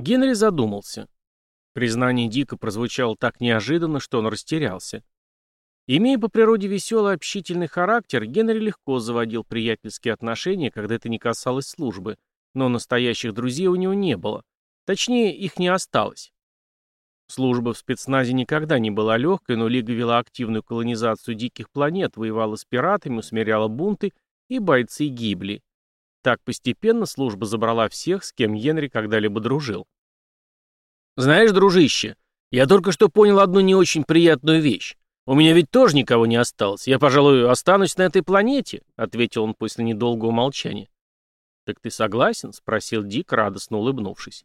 Генри задумался. Признание Дика прозвучало так неожиданно, что он растерялся. Имея по природе веселый общительный характер, Генри легко заводил приятельские отношения, когда это не касалось службы, но настоящих друзей у него не было. Точнее, их не осталось. Служба в спецназе никогда не была легкой, но Лига вела активную колонизацию диких планет, воевала с пиратами, усмиряла бунты, и бойцы гибли. Так постепенно служба забрала всех, с кем Генри когда-либо дружил. «Знаешь, дружище, я только что понял одну не очень приятную вещь. У меня ведь тоже никого не осталось. Я, пожалуй, останусь на этой планете», — ответил он после недолгого молчания. «Так ты согласен?» — спросил Дик, радостно улыбнувшись.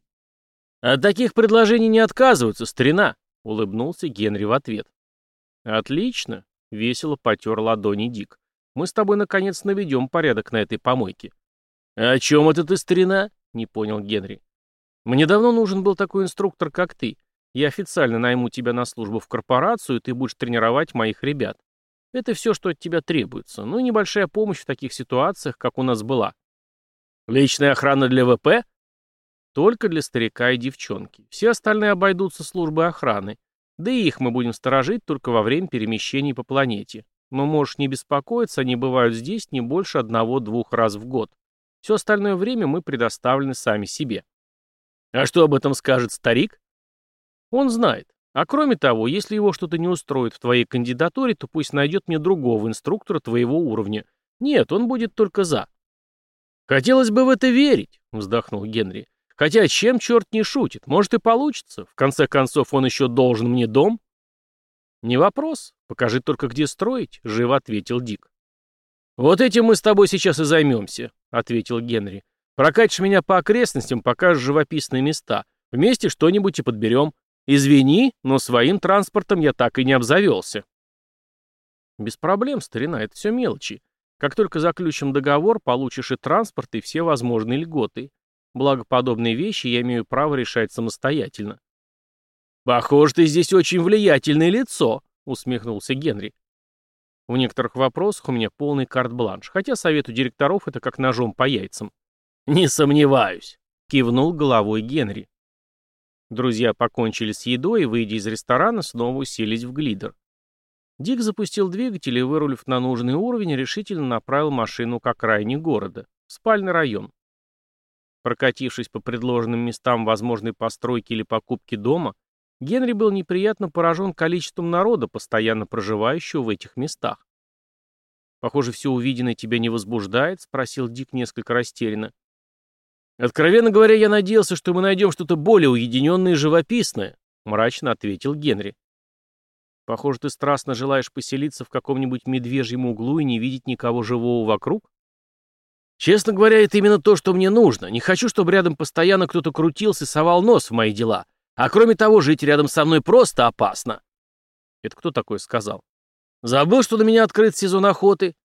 «От таких предложений не отказываются, старина», — улыбнулся Генри в ответ. «Отлично», — весело потер ладони Дик. «Мы с тобой, наконец, наведем порядок на этой помойке». «О чем это ты, старина?» — не понял Генри. «Мне давно нужен был такой инструктор, как ты. Я официально найму тебя на службу в корпорацию, и ты будешь тренировать моих ребят. Это все, что от тебя требуется. Ну и небольшая помощь в таких ситуациях, как у нас была». «Личная охрана для ВП?» Только для старика и девчонки. Все остальные обойдутся службой охраны. Да и их мы будем сторожить только во время перемещений по планете. Но можешь не беспокоиться, они бывают здесь не больше одного-двух раз в год. Все остальное время мы предоставлены сами себе. А что об этом скажет старик? Он знает. А кроме того, если его что-то не устроит в твоей кандидатуре, то пусть найдет мне другого инструктора твоего уровня. Нет, он будет только за. Хотелось бы в это верить, вздохнул Генри. Хотя чем черт не шутит, может и получится. В конце концов, он еще должен мне дом. Не вопрос. Покажи только, где строить, живо ответил Дик. Вот этим мы с тобой сейчас и займемся, ответил Генри. Прокатишь меня по окрестностям, покажешь живописные места. Вместе что-нибудь и подберем. Извини, но своим транспортом я так и не обзавелся. Без проблем, старина, это все мелочи. Как только заключим договор, получишь и транспорт, и все возможные льготы. Благо, подобные вещи я имею право решать самостоятельно. «Похоже, ты здесь очень влиятельное лицо», — усмехнулся Генри. В некоторых вопросах у меня полный карт-бланш, хотя совету директоров это как ножом по яйцам. «Не сомневаюсь», — кивнул головой Генри. Друзья покончили с едой и, выйдя из ресторана, снова уселись в глидер. Дик запустил двигатель и, вырулив на нужный уровень, решительно направил машину к окраине города, в спальный район. Прокатившись по предложенным местам возможной постройки или покупки дома, Генри был неприятно поражен количеством народа, постоянно проживающего в этих местах. «Похоже, все увиденное тебя не возбуждает?» — спросил Дик несколько растерянно. «Откровенно говоря, я надеялся, что мы найдем что-то более уединенное и живописное», — мрачно ответил Генри. «Похоже, ты страстно желаешь поселиться в каком-нибудь медвежьем углу и не видеть никого живого вокруг?» Честно говоря, это именно то, что мне нужно. Не хочу, чтобы рядом постоянно кто-то крутился и совал нос в мои дела. А кроме того, жить рядом со мной просто опасно. Это кто такой сказал? Забыл, что на меня открыт сезон охоты?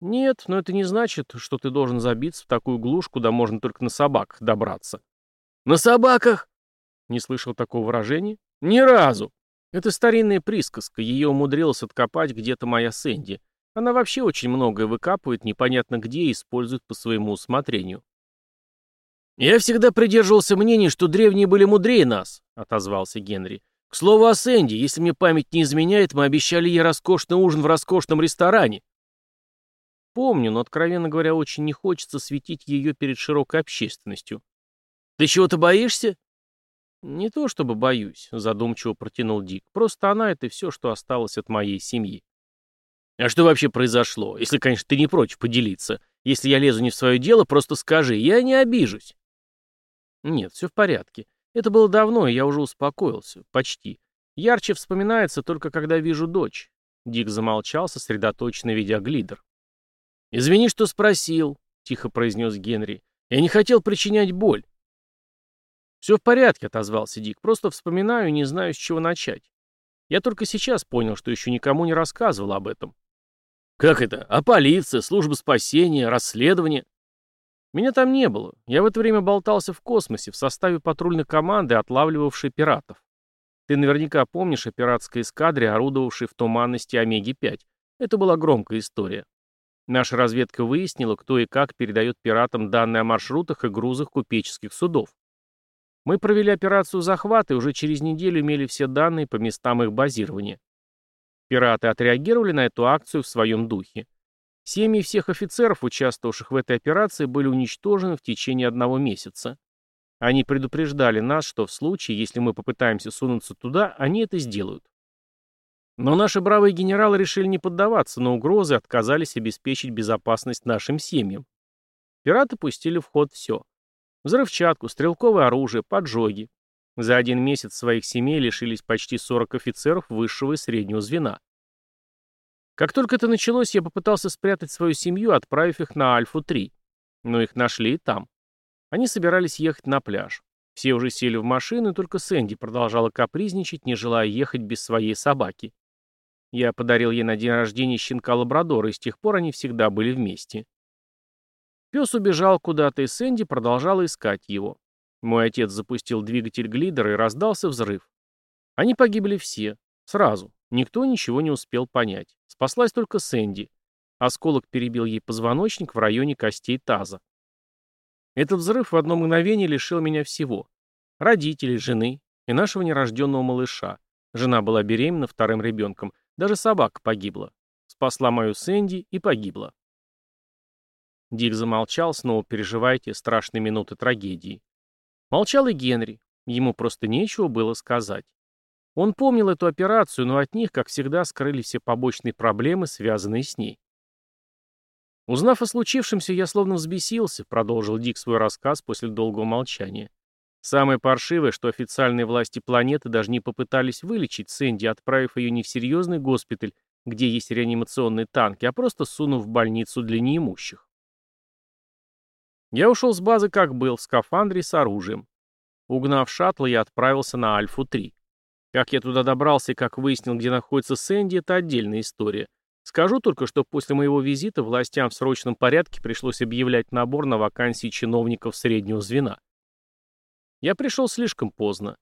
Нет, но это не значит, что ты должен забиться в такую глушь, куда можно только на собаках добраться. На собаках? Не слышал такого выражения? Ни разу. Это старинная присказка, ее умудрилась откопать где-то моя Сэнди. Она вообще очень многое выкапывает непонятно где и использует по своему усмотрению. «Я всегда придерживался мнения, что древние были мудрее нас», — отозвался Генри. «К слову о Сэнди, если мне память не изменяет, мы обещали ей роскошный ужин в роскошном ресторане». «Помню, но, откровенно говоря, очень не хочется светить ее перед широкой общественностью». «Ты чего-то боишься?» «Не то чтобы боюсь», — задумчиво протянул Дик. «Просто она — это все, что осталось от моей семьи». А что вообще произошло? Если, конечно, ты не против поделиться. Если я лезу не в свое дело, просто скажи, я не обижусь. Нет, все в порядке. Это было давно, и я уже успокоился. Почти. Ярче вспоминается только когда вижу дочь. Дик замолчал, сосредоточенно видя глидер. «Извини, что спросил», — тихо произнес Генри. «Я не хотел причинять боль». «Все в порядке», — отозвался Дик. «Просто вспоминаю и не знаю, с чего начать. Я только сейчас понял, что еще никому не рассказывал об этом. «Как это? А полиция, служба спасения, расследование?» Меня там не было. Я в это время болтался в космосе в составе патрульной команды, отлавливавшей пиратов. Ты наверняка помнишь о пиратской эскадре, орудовавшей в туманности Омеги-5. Это была громкая история. Наша разведка выяснила, кто и как передает пиратам данные о маршрутах и грузах купеческих судов. Мы провели операцию захвата и уже через неделю имели все данные по местам их базирования. Пираты отреагировали на эту акцию в своем духе. Семьи всех офицеров, участвовавших в этой операции, были уничтожены в течение одного месяца. Они предупреждали нас, что в случае, если мы попытаемся сунуться туда, они это сделают. Но наши бравые генералы решили не поддаваться на угрозы и отказались обеспечить безопасность нашим семьям. Пираты пустили в ход все. Взрывчатку, стрелковое оружие, поджоги. За один месяц своих семей лишились почти 40 офицеров высшего и среднего звена. Как только это началось, я попытался спрятать свою семью, отправив их на Альфу-3. Но их нашли и там. Они собирались ехать на пляж. Все уже сели в машину, и только Сэнди продолжала капризничать, не желая ехать без своей собаки. Я подарил ей на день рождения щенка лабрадора, и с тех пор они всегда были вместе. Пес убежал куда-то, и Сэнди продолжала искать его. Мой отец запустил двигатель глидера, и раздался взрыв. Они погибли все. Сразу. Никто ничего не успел понять. Спаслась только Сэнди. Осколок перебил ей позвоночник в районе костей таза. Этот взрыв в одно мгновение лишил меня всего. Родителей, жены и нашего нерожденного малыша. Жена была беременна вторым ребенком. Даже собака погибла. Спасла мою Сэнди и погибла. Дик замолчал, снова переживая те страшные минуты трагедии. Молчал и Генри. Ему просто нечего было сказать. Он помнил эту операцию, но от них, как всегда, скрыли все побочные проблемы, связанные с ней. Узнав о случившемся, я словно взбесился, продолжил Дик свой рассказ после долгого молчания. Самое паршивое, что официальные власти планеты даже не попытались вылечить Сэнди, отправив ее не в серьезный госпиталь, где есть реанимационные танки, а просто сунув в больницу для неимущих. Я ушел с базы как был, в скафандре с оружием. Угнав шаттл, я отправился на Альфу-3. Как я туда добрался и как выяснил, где находится Сэнди, это отдельная история. Скажу только, что после моего визита властям в срочном порядке пришлось объявлять набор на вакансии чиновников среднего звена. Я пришел слишком поздно.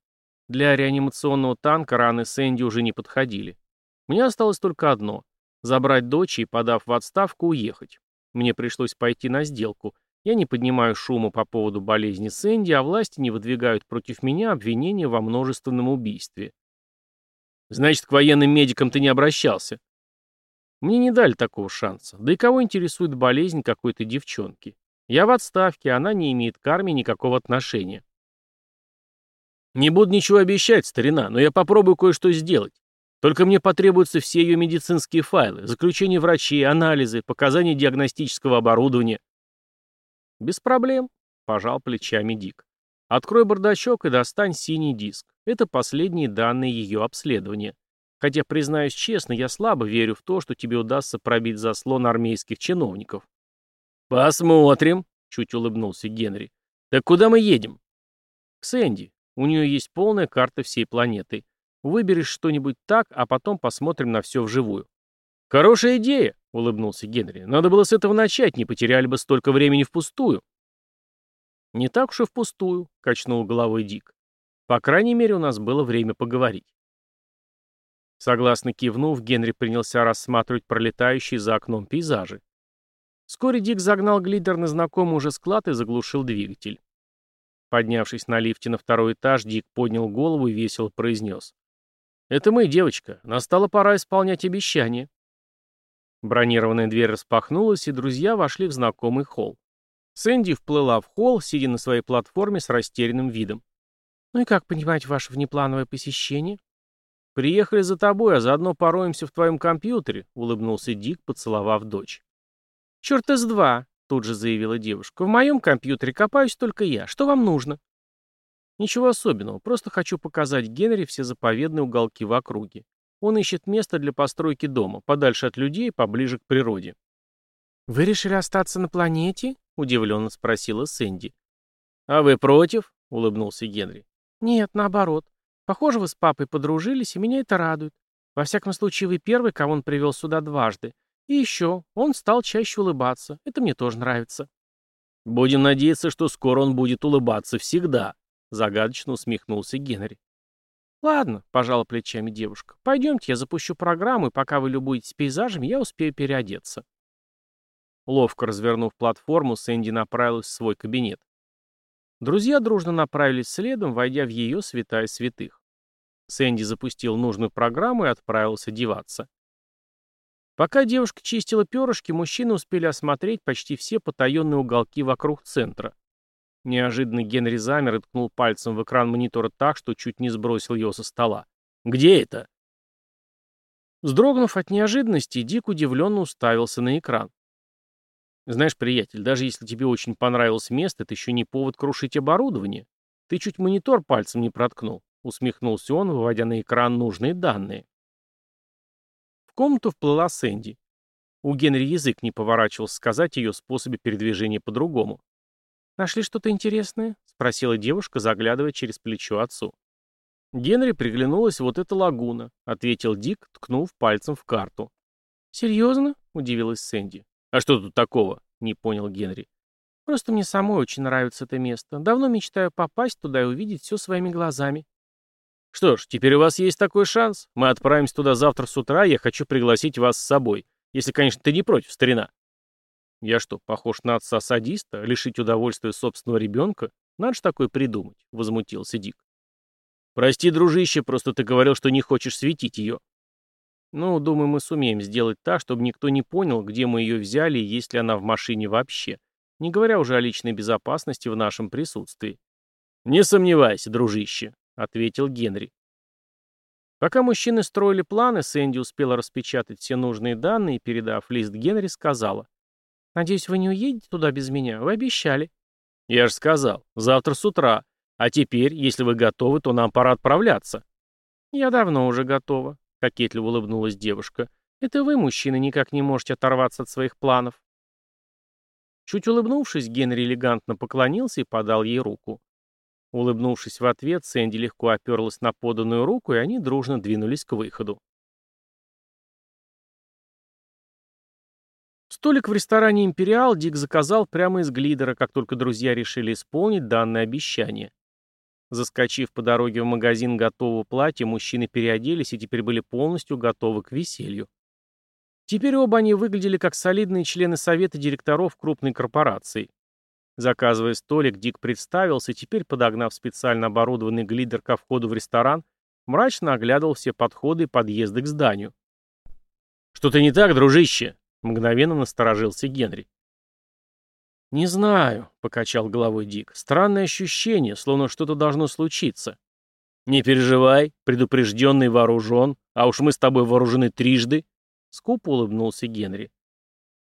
Для реанимационного танка раны Сэнди уже не подходили. Мне осталось только одно — забрать дочь и, подав в отставку, уехать. Мне пришлось пойти на сделку. Я не поднимаю шума по поводу болезни Сэнди, а власти не выдвигают против меня обвинения во множественном убийстве. Значит, к военным медикам ты не обращался? Мне не дали такого шанса. Да и кого интересует болезнь какой-то девчонки? Я в отставке, она не имеет к армии никакого отношения. Не буду ничего обещать, старина, но я попробую кое-что сделать. Только мне потребуются все ее медицинские файлы, заключения врачей, анализы, показания диагностического оборудования. Без проблем, пожал плечами Дик. Открой бардачок и достань синий диск. Это последние данные ее обследования. Хотя, признаюсь честно, я слабо верю в то, что тебе удастся пробить заслон армейских чиновников. «Посмотрим», — чуть улыбнулся Генри. «Так куда мы едем?» «К Сэнди. У нее есть полная карта всей планеты. Выберешь что-нибудь так, а потом посмотрим на все вживую». «Хорошая идея», — улыбнулся Генри. «Надо было с этого начать, не потеряли бы столько времени впустую». «Не так уж и впустую», — качнул головой Дик. «По крайней мере, у нас было время поговорить». Согласно кивнув, Генри принялся рассматривать пролетающие за окном пейзажи. Вскоре Дик загнал глидер на знакомый уже склад и заглушил двигатель. Поднявшись на лифте на второй этаж, Дик поднял голову и весело произнес. «Это мы, девочка. Настала пора исполнять обещание». Бронированная дверь распахнулась, и друзья вошли в знакомый холл. Сэнди вплыла в холл, сидя на своей платформе с растерянным видом. «Ну и как понимать ваше внеплановое посещение?» «Приехали за тобой, а заодно пороемся в твоем компьютере», — улыбнулся Дик, поцеловав дочь. «Черт из два», — тут же заявила девушка. «В моем компьютере копаюсь только я. Что вам нужно?» «Ничего особенного. Просто хочу показать Генри все заповедные уголки в округе. Он ищет место для постройки дома, подальше от людей, поближе к природе». «Вы решили остаться на планете?» — удивленно спросила Сэнди. «А вы против?» — улыбнулся Генри. «Нет, наоборот. Похоже, вы с папой подружились, и меня это радует. Во всяком случае, вы первый, кого он привел сюда дважды. И еще, он стал чаще улыбаться. Это мне тоже нравится». «Будем надеяться, что скоро он будет улыбаться всегда», — загадочно усмехнулся Генри. «Ладно», — пожала плечами девушка. «Пойдемте, я запущу программу, и пока вы любуетесь пейзажами, я успею переодеться». Ловко развернув платформу, Сэнди направилась в свой кабинет. Друзья дружно направились следом, войдя в ее святая святых. Сэнди запустил нужную программу и отправился деваться. Пока девушка чистила перышки, мужчины успели осмотреть почти все потаенные уголки вокруг центра. Неожиданно Генри замер и ткнул пальцем в экран монитора так, что чуть не сбросил его со стола. «Где это?» Сдрогнув от неожиданности, Дик удивленно уставился на экран. «Знаешь, приятель, даже если тебе очень понравилось место, это еще не повод крушить оборудование. Ты чуть монитор пальцем не проткнул», — усмехнулся он, выводя на экран нужные данные комнату вплыла Сэнди. У Генри язык не поворачивался сказать ее способе передвижения по-другому. «Нашли что-то интересное?» — спросила девушка, заглядывая через плечо отцу. Генри приглянулась вот эта лагуна, — ответил Дик, ткнув пальцем в карту. «Серьезно?» — удивилась Сэнди. «А что тут такого?» — не понял Генри. «Просто мне самой очень нравится это место. Давно мечтаю попасть туда и увидеть все своими глазами». Что ж, теперь у вас есть такой шанс. Мы отправимся туда завтра с утра, я хочу пригласить вас с собой. Если, конечно, ты не против, старина. Я что, похож на отца-садиста? Лишить удовольствия собственного ребенка? Надо же такое придумать, возмутился Дик. Прости, дружище, просто ты говорил, что не хочешь светить ее. Ну, думаю, мы сумеем сделать так, чтобы никто не понял, где мы ее взяли и есть ли она в машине вообще, не говоря уже о личной безопасности в нашем присутствии. Не сомневайся, дружище, — ответил Генри. Пока мужчины строили планы, Сэнди успела распечатать все нужные данные и, передав лист Генри, сказала. «Надеюсь, вы не уедете туда без меня? Вы обещали». «Я же сказал, завтра с утра. А теперь, если вы готовы, то нам пора отправляться». «Я давно уже готова», — кокетливо улыбнулась девушка. «Это вы, мужчины, никак не можете оторваться от своих планов». Чуть улыбнувшись, Генри элегантно поклонился и подал ей руку. Улыбнувшись в ответ, Сэнди легко оперлась на поданную руку, и они дружно двинулись к выходу. Столик в ресторане «Империал» Дик заказал прямо из глидера, как только друзья решили исполнить данное обещание. Заскочив по дороге в магазин готового платья, мужчины переоделись и теперь были полностью готовы к веселью. Теперь оба они выглядели как солидные члены совета директоров крупной корпорации. Заказывая столик, Дик представился и теперь, подогнав специально оборудованный глидер ко входу в ресторан, мрачно оглядывал все подходы и подъезды к зданию. «Что-то не так, дружище?» — мгновенно насторожился Генри. «Не знаю», — покачал головой Дик. «Странное ощущение, словно что-то должно случиться». «Не переживай, предупрежденный вооружен, а уж мы с тобой вооружены трижды», — скупо улыбнулся Генри.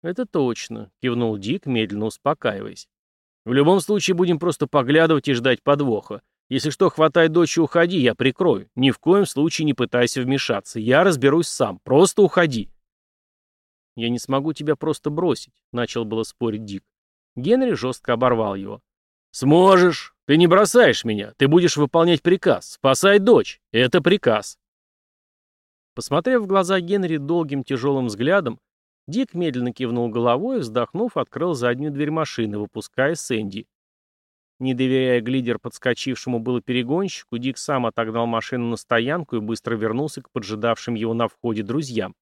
«Это точно», — кивнул Дик, медленно успокаиваясь. В любом случае будем просто поглядывать и ждать подвоха. Если что, хватай дочь и уходи, я прикрою. Ни в коем случае не пытайся вмешаться. Я разберусь сам. Просто уходи. Я не смогу тебя просто бросить, начал было спорить Дик. Генри жестко оборвал его. Сможешь. Ты не бросаешь меня. Ты будешь выполнять приказ. Спасай дочь. Это приказ. Посмотрев в глаза Генри долгим тяжелым взглядом, Дик медленно кивнул головой и, вздохнув, открыл заднюю дверь машины, выпуская Сэнди. Не доверяя глидер подскочившему было перегонщику, Дик сам отогнал машину на стоянку и быстро вернулся к поджидавшим его на входе друзьям.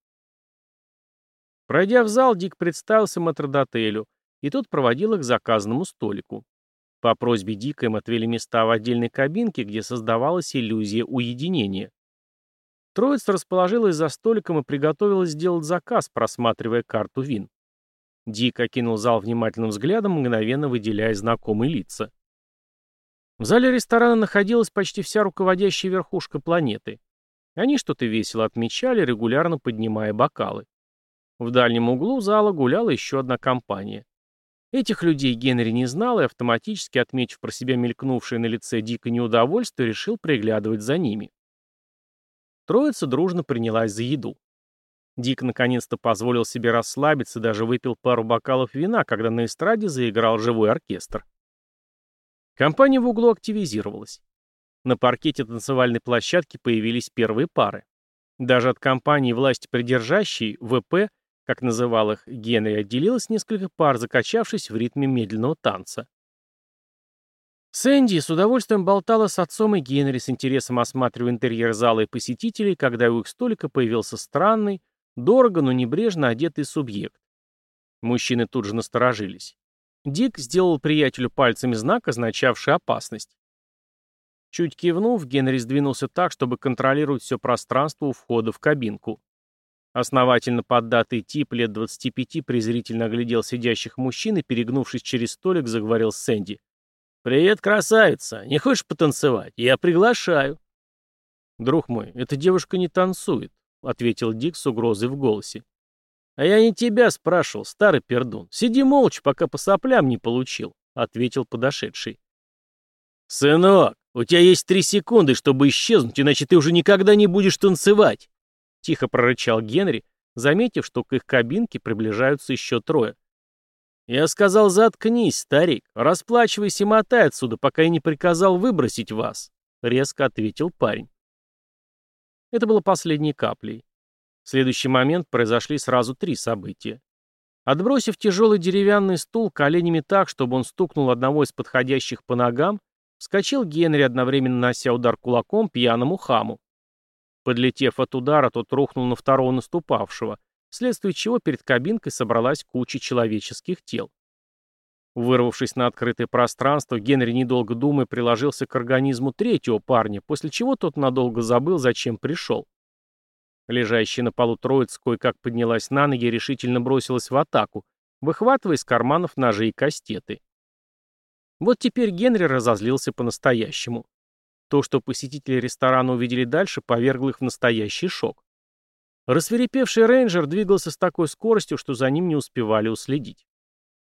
Пройдя в зал, Дик представился метрдотелю, и тот проводил их к заказанному столику. По просьбе Дика им отвели места в отдельной кабинке, где создавалась иллюзия уединения. Троица расположилась за столиком и приготовилась сделать заказ, просматривая карту вин. Дик окинул зал внимательным взглядом, мгновенно выделяя знакомые лица. В зале ресторана находилась почти вся руководящая верхушка планеты. Они что-то весело отмечали, регулярно поднимая бокалы. В дальнем углу зала гуляла еще одна компания. Этих людей Генри не знал и, автоматически отметив про себя мелькнувшее на лице Дика неудовольствие, решил приглядывать за ними. Троица дружно принялась за еду. Дик наконец-то позволил себе расслабиться, даже выпил пару бокалов вина, когда на эстраде заиграл живой оркестр. Компания в углу активизировалась. На паркете танцевальной площадки появились первые пары. Даже от компании власти придержащей, ВП, как называл их Генри, отделилось несколько пар, закачавшись в ритме медленного танца. Сэнди с удовольствием болтала с отцом и Генри, с интересом осматривая интерьер зала и посетителей, когда у их столика появился странный, дорого, но небрежно одетый субъект. Мужчины тут же насторожились. Дик сделал приятелю пальцами знак, означавший опасность. Чуть кивнув, Генри сдвинулся так, чтобы контролировать все пространство у входа в кабинку. Основательно поддатый тип лет 25 презрительно оглядел сидящих мужчин и, перегнувшись через столик, заговорил с Сэнди. «Привет, красавица! Не хочешь потанцевать? Я приглашаю!» «Друг мой, эта девушка не танцует», — ответил Дик с угрозой в голосе. «А я не тебя спрашивал, старый пердун. Сиди молча, пока по соплям не получил», — ответил подошедший. «Сынок, у тебя есть три секунды, чтобы исчезнуть, иначе ты уже никогда не будешь танцевать», — тихо прорычал Генри, заметив, что к их кабинке приближаются еще трое. «Я сказал, заткнись, старик, расплачивайся и мотай отсюда, пока я не приказал выбросить вас», — резко ответил парень. Это было последней каплей. В следующий момент произошли сразу три события. Отбросив тяжелый деревянный стул коленями так, чтобы он стукнул одного из подходящих по ногам, вскочил Генри, одновременно нанося удар кулаком пьяному хаму. Подлетев от удара, тот рухнул на второго наступавшего, вследствие чего перед кабинкой собралась куча человеческих тел. Вырвавшись на открытое пространство, Генри, недолго думая, приложился к организму третьего парня, после чего тот надолго забыл, зачем пришел. Лежащая на полу троица кое-как поднялась на ноги и решительно бросилась в атаку, выхватывая из карманов ножи и кастеты. Вот теперь Генри разозлился по-настоящему. То, что посетители ресторана увидели дальше, повергло их в настоящий шок. Рассверепевший рейнджер двигался с такой скоростью, что за ним не успевали уследить.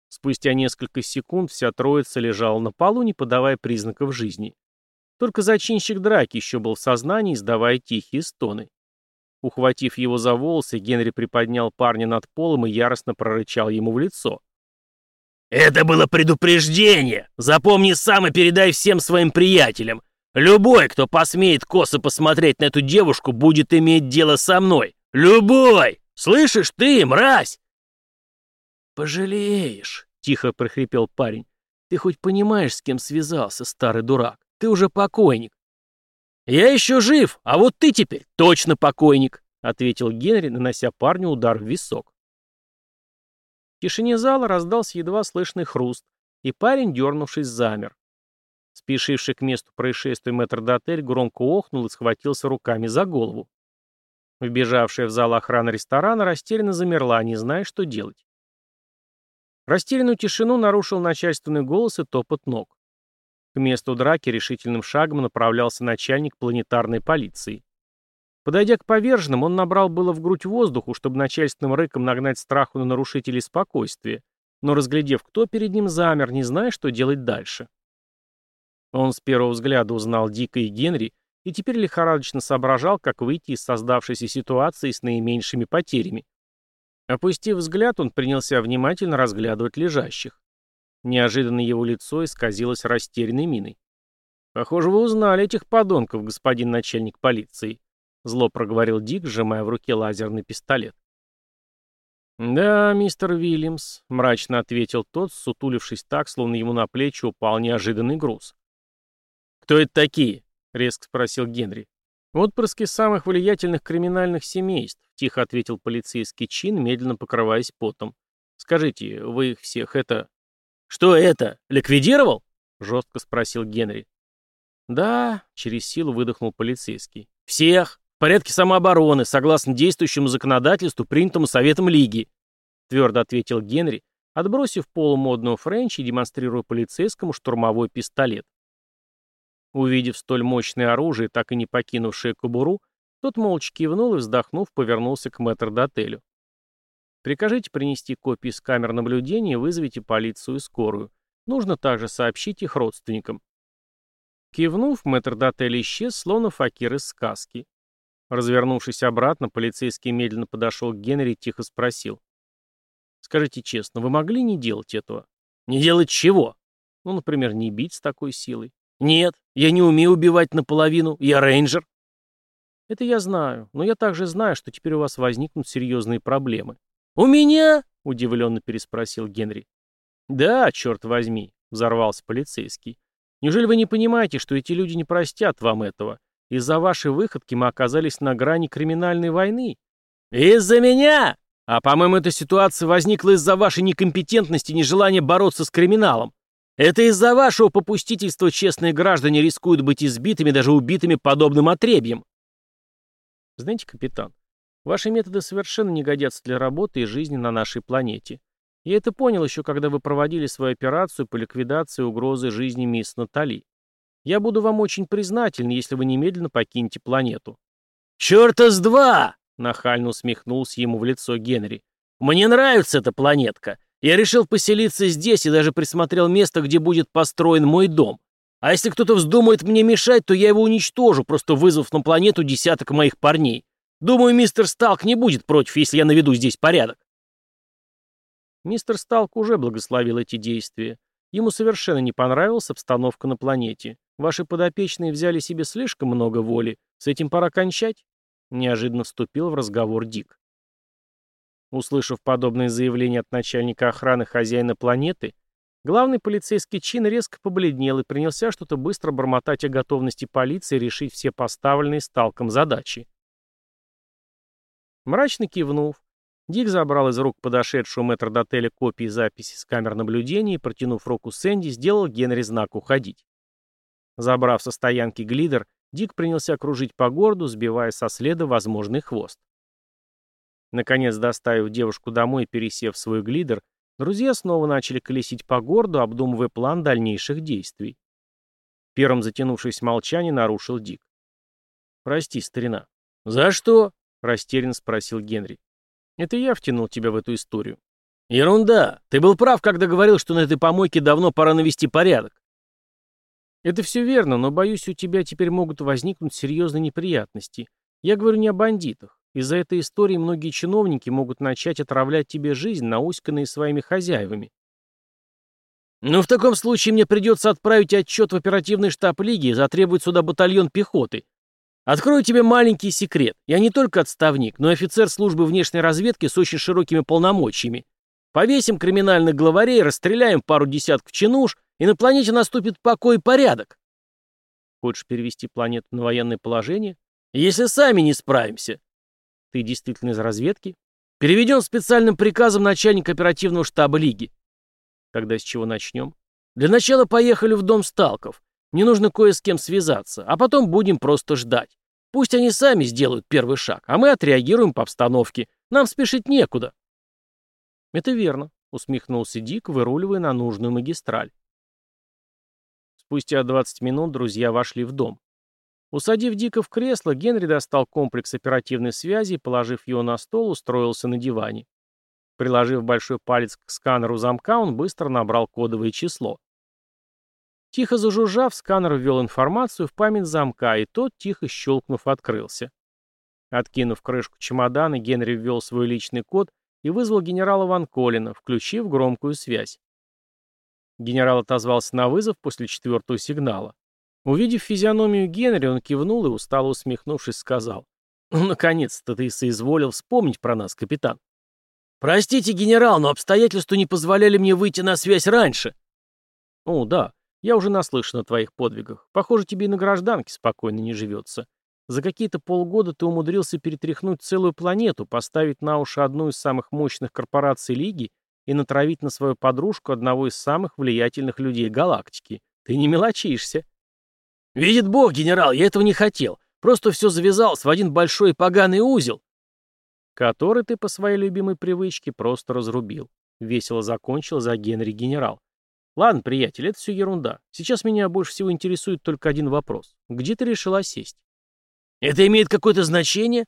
Спустя несколько секунд вся троица лежала на полу, не подавая признаков жизни. Только зачинщик драки еще был в сознании, издавая тихие стоны. Ухватив его за волосы, Генри приподнял парня над полом и яростно прорычал ему в лицо. «Это было предупреждение! Запомни сам и передай всем своим приятелям. Любой, кто посмеет косо посмотреть на эту девушку, будет иметь дело со мной. Любой! Слышишь ты, мразь?» «Пожалеешь», — тихо прохрипел парень. «Ты хоть понимаешь, с кем связался, старый дурак? Ты уже покойник». «Я еще жив, а вот ты теперь точно покойник», — ответил Генри, нанося парню удар в висок. В тишине зала раздался едва слышный хруст, и парень, дернувшись, замер. Спешивший к месту происшествия мэтр-дотель громко охнул и схватился руками за голову. Вбежавшая в зал охрана ресторана растерянно замерла, не зная, что делать. Растерянную тишину нарушил начальственный голос и топот ног. К месту драки решительным шагом направлялся начальник планетарной полиции. Подойдя к поверженным, он набрал было в грудь воздуху, чтобы начальственным рыком нагнать страху на нарушителей спокойствия, но, разглядев, кто перед ним замер, не зная, что делать дальше. Он с первого взгляда узнал Дика и Генри и теперь лихорадочно соображал, как выйти из создавшейся ситуации с наименьшими потерями. Опустив взгляд, он принялся внимательно разглядывать лежащих. Неожиданно его лицо исказилось растерянной миной. «Похоже, вы узнали этих подонков, господин начальник полиции», — зло проговорил Дик, сжимая в руке лазерный пистолет. «Да, мистер Уильямс», — мрачно ответил тот, сутулившись так, словно ему на плечи упал неожиданный груз. «Кто это такие?» — резко спросил Генри. «Отпрыски самых влиятельных криминальных семейств», — тихо ответил полицейский чин, медленно покрываясь потом. «Скажите, вы их всех это...» «Что это? Ликвидировал?» — жестко спросил Генри. «Да», — через силу выдохнул полицейский. «Всех! В порядке самообороны, согласно действующему законодательству, принятому Советом Лиги», — твердо ответил Генри, отбросив полу модного френча и демонстрируя полицейскому штурмовой пистолет. Увидев столь мощное оружие, так и не покинувшее кобуру, тот молча кивнул и, вздохнув, повернулся к метрдотелю. Прикажите принести копии с камер наблюдения и вызовите полицию и скорую. Нужно также сообщить их родственникам. Кивнув, метрдотель исчез, словно факир из сказки. Развернувшись обратно, полицейский медленно подошел к Генри и тихо спросил. «Скажите честно, вы могли не делать этого?» «Не делать чего?» «Ну, например, не бить с такой силой». «Нет, я не умею убивать наполовину, я рейнджер». «Это я знаю, но я также знаю, что теперь у вас возникнут серьезные проблемы. «У меня?» — удивленно переспросил Генри. «Да, черт возьми», — взорвался полицейский. «Неужели вы не понимаете, что эти люди не простят вам этого? Из-за вашей выходки мы оказались на грани криминальной войны». «Из-за меня?» А по-моему, эта ситуация возникла из-за вашей некомпетентности и нежелания бороться с криминалом. Это из-за вашего попустительства честные граждане рискуют быть избитыми, даже убитыми подобным отребьем. Знаете, капитан, ваши методы совершенно не годятся для работы и жизни на нашей планете. Я это понял еще, когда вы проводили свою операцию по ликвидации угрозы жизни мисс Натали. Я буду вам очень признателен, если вы немедленно покинете планету. «Черта с два!» — нахально усмехнулся ему в лицо Генри. «Мне нравится эта планетка. Я решил поселиться здесь и даже присмотрел место, где будет построен мой дом. А если кто-то вздумает мне мешать, то я его уничтожу, просто вызвав на планету десяток моих парней. Думаю, мистер Сталк не будет против, если я наведу здесь порядок. Мистер Сталк уже благословил эти действия. Ему совершенно не понравилась обстановка на планете. Ваши подопечные взяли себе слишком много воли. С этим пора кончать. Неожиданно вступил в разговор Дик. Услышав подобное заявление от начальника охраны хозяина планеты, главный полицейский чин резко побледнел и принялся что-то быстро бормотать о готовности полиции решить все поставленные сталком задачи. Мрачно кивнув, Дик забрал из рук подошедшего метрдотеля копии записи с камер наблюдения и, протянув руку Сэнди, сделал Генри знак «Уходить». Забрав со стоянки глидер, Дик принялся кружить по городу, сбивая со следа возможный хвост. Наконец, доставив девушку домой и пересев в свой глидер, друзья снова начали колесить по городу, обдумывая план дальнейших действий. Первым затянувшись молчание нарушил Дик. «Прости, старина». «За что?» — растерянно спросил Генри. «Это я втянул тебя в эту историю». «Ерунда! Ты был прав, когда говорил, что на этой помойке давно пора навести порядок». «Это все верно, но, боюсь, у тебя теперь могут возникнуть серьезные неприятности. Я говорю не о бандитах. Из-за этой истории многие чиновники могут начать отравлять тебе жизнь, науськанные своими хозяевами. «Ну, в таком случае мне придется отправить отчет в оперативный штаб Лиги и затребовать сюда батальон пехоты. Открою тебе маленький секрет. Я не только отставник, но и офицер службы внешней разведки с очень широкими полномочиями. Повесим криминальных главарей, расстреляем пару десятков чинуш, и на планете наступит покой и порядок. Хочешь перевести планету на военное положение? Если сами не справимся. Ты действительно из разведки? Переведем специальным приказом начальника оперативного штаба Лиги. Тогда с чего начнем? Для начала поехали в дом Сталков. Мне нужно кое с кем связаться, а потом будем просто ждать. Пусть они сами сделают первый шаг, а мы отреагируем по обстановке. Нам спешить некуда. Это верно, усмехнулся Дик, выруливая на нужную магистраль. Спустя 20 минут друзья вошли в дом. Усадив Дика в кресло, Генри достал комплекс оперативной связи и, положив его на стол, устроился на диване. Приложив большой палец к сканеру замка, он быстро набрал кодовое число. Тихо зажужжав, сканер ввел информацию в память замка, и тот, тихо щелкнув, открылся. Откинув крышку чемодана, Генри ввел свой личный код и вызвал генерала Ван Колина, включив громкую связь. Генерал отозвался на вызов после четвертого сигнала. Увидев физиономию Генри, он кивнул и, устало усмехнувшись, сказал. «Ну, наконец-то ты соизволил вспомнить про нас, капитан». «Простите, генерал, но обстоятельства не позволяли мне выйти на связь раньше». «О, да, я уже наслышан о твоих подвигах. Похоже, тебе и на гражданке спокойно не живется. За какие-то полгода ты умудрился перетряхнуть целую планету, поставить на уши одну из самых мощных корпораций Лиги и натравить на свою подружку одного из самых влиятельных людей галактики. Ты не мелочишься». «Видит Бог, генерал, я этого не хотел. Просто все завязалось в один большой поганый узел». «Который ты по своей любимой привычке просто разрубил», — весело закончил за Генри генерал. «Ладно, приятель, это все ерунда. Сейчас меня больше всего интересует только один вопрос. Где ты решила сесть?» «Это имеет какое-то значение?»